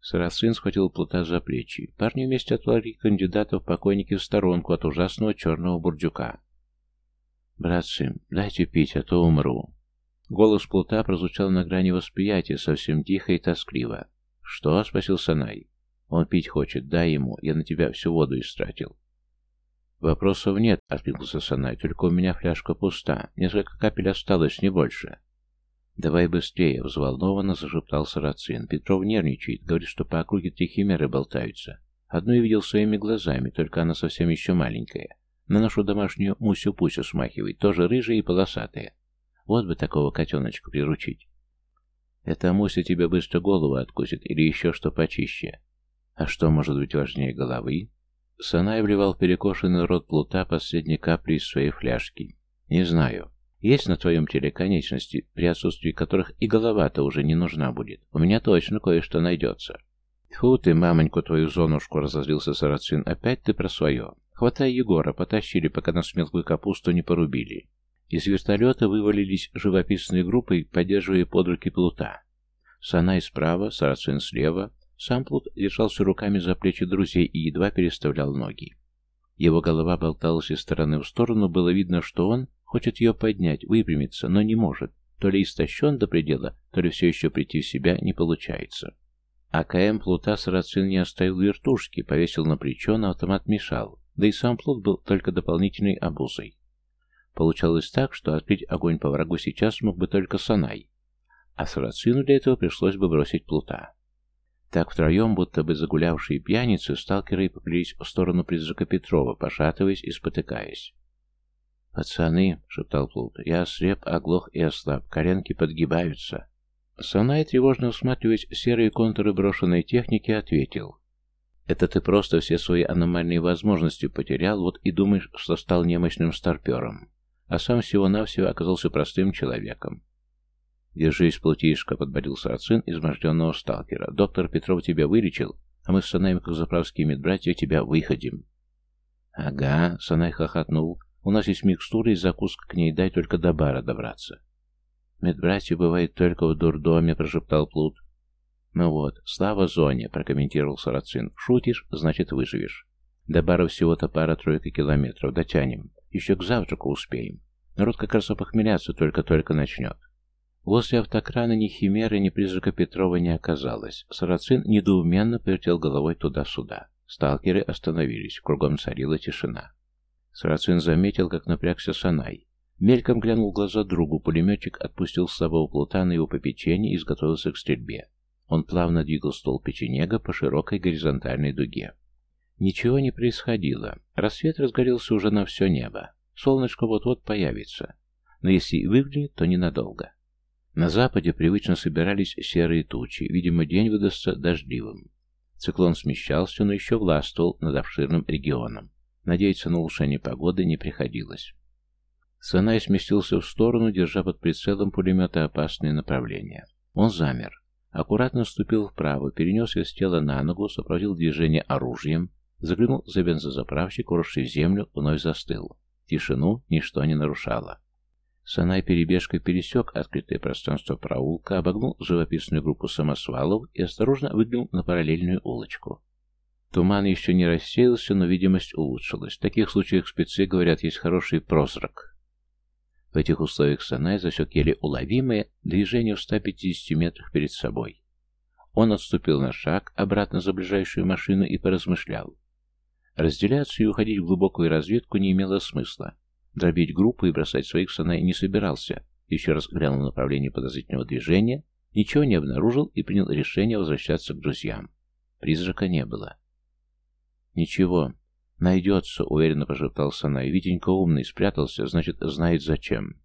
Сарацин схватил плута за плечи. Парни вместе отвали кандидатов покойники в сторонку от ужасного черного бурдюка. «Братцы, дайте пить, а то умру». Голос плута прозвучал на грани восприятия, совсем тихо и тоскливо. «Что?» — спросил Санай. «Он пить хочет, дай ему, я на тебя всю воду истратил». «Вопросов нет», — откликнулся Санай, — «только у меня фляжка пуста, несколько капель осталось, не больше». «Давай быстрее!» — взволнованно зашептал Сарацин. Петров нервничает, говорит, что по округе три химеры болтаются. Одну я видел своими глазами, только она совсем еще маленькая. На нашу домашнюю Мусю-Пусю смахивает, тоже рыжая и полосатая. Вот бы такого котеночка приручить. Это Муся тебе быстро голову откусит или еще что почище. А что может быть важнее головы? Санай вливал перекошенный рот плута последней капли из своей фляжки. Не знаю. Есть на твоем теле конечности, при отсутствии которых и голова-то уже не нужна будет. У меня точно кое-что найдется. Фу ты, мамоньку твою зонушку, разозлился Сарацин. Опять ты про свое. Хватай Егора, потащили, пока нас мелкую капусту не порубили. Из вертолета вывалились живописной группой, поддерживая под руки плута. Санай справа, Сарацин слева. Сам плут держался руками за плечи друзей и едва переставлял ноги. Его голова болталась из стороны в сторону, было видно, что он Хочет ее поднять, выпрямиться, но не может. То ли истощен до предела, то ли все еще прийти в себя не получается. АКМ Плута Сарацин не оставил вертушки, повесил на плечо, но автомат мешал. Да и сам Плут был только дополнительной обузой. Получалось так, что открыть огонь по врагу сейчас мог бы только Санай. А Сарацину для этого пришлось бы бросить Плута. Так втроем, будто бы загулявшие пьяницы, сталкеры поплелись в сторону призрака Петрова, пошатываясь и спотыкаясь. «Пацаны», — шептал Плут, — «я ослеп, оглох и ослаб, коленки подгибаются». Санай, тревожно усматриваясь серые контуры брошенной техники, ответил. «Это ты просто все свои аномальные возможности потерял, вот и думаешь, что стал немощным старпером, а сам всего-навсего оказался простым человеком». «Держись, плутишка», — подбодил Сарацин изможденного сталкера. «Доктор Петров тебя вылечил, а мы с Санаем, как заправские медбратья, тебя выходим». «Ага», — Санай хохотнул, у нас есть микстура и закуска к ней, дай только до бара добраться. Медбратья бывает только в дурдоме, прошептал Плут. Ну вот, слава зоне, прокомментировал Сарацин. Шутишь, значит выживешь. До бара всего-то пара-тройка километров, дотянем. Еще к завтраку успеем. Народ как раз опохмеляться только-только начнет. Возле автокрана ни химеры, ни призрака Петрова не оказалось. Сарацин недоуменно повертел головой туда-сюда. Сталкеры остановились, кругом царила тишина. Сарацин заметил, как напрягся Санай. Мельком глянул в глаза другу, пулеметчик отпустил с собой плута на его попечение и изготовился к стрельбе. Он плавно двигал ствол печенега по широкой горизонтальной дуге. Ничего не происходило. Рассвет разгорелся уже на все небо. Солнышко вот-вот появится. Но если и выглянет, то ненадолго. На западе привычно собирались серые тучи. Видимо, день выдастся дождливым. Циклон смещался, но еще властвовал над обширным регионом. Надеяться на улучшение погоды не приходилось. Санай сместился в сторону, держа под прицелом пулемета опасные направления. Он замер. Аккуратно ступил вправо, перенес из тела на ногу, сопроводил движение оружием, заглянул за бензозаправщик, уросший землю, вновь застыл. Тишину ничто не нарушало. Санай перебежкой пересек открытое пространство проулка, обогнул живописную группу самосвалов и осторожно выглянул на параллельную улочку. Туман еще не рассеялся, но видимость улучшилась. В таких случаях спецы говорят, есть хороший прозрак. В этих условиях Санай засек еле уловимое движение в 150 метрах перед собой. Он отступил на шаг, обратно за ближайшую машину и поразмышлял. Разделяться и уходить в глубокую разведку не имело смысла. Дробить группу и бросать своих Санай не собирался. Еще раз глянул направление подозрительного движения, ничего не обнаружил и принял решение возвращаться к друзьям. Призрака не было. «Ничего, найдется», — уверенно прошептал Санай. «Витенька умный, спрятался, значит, знает зачем».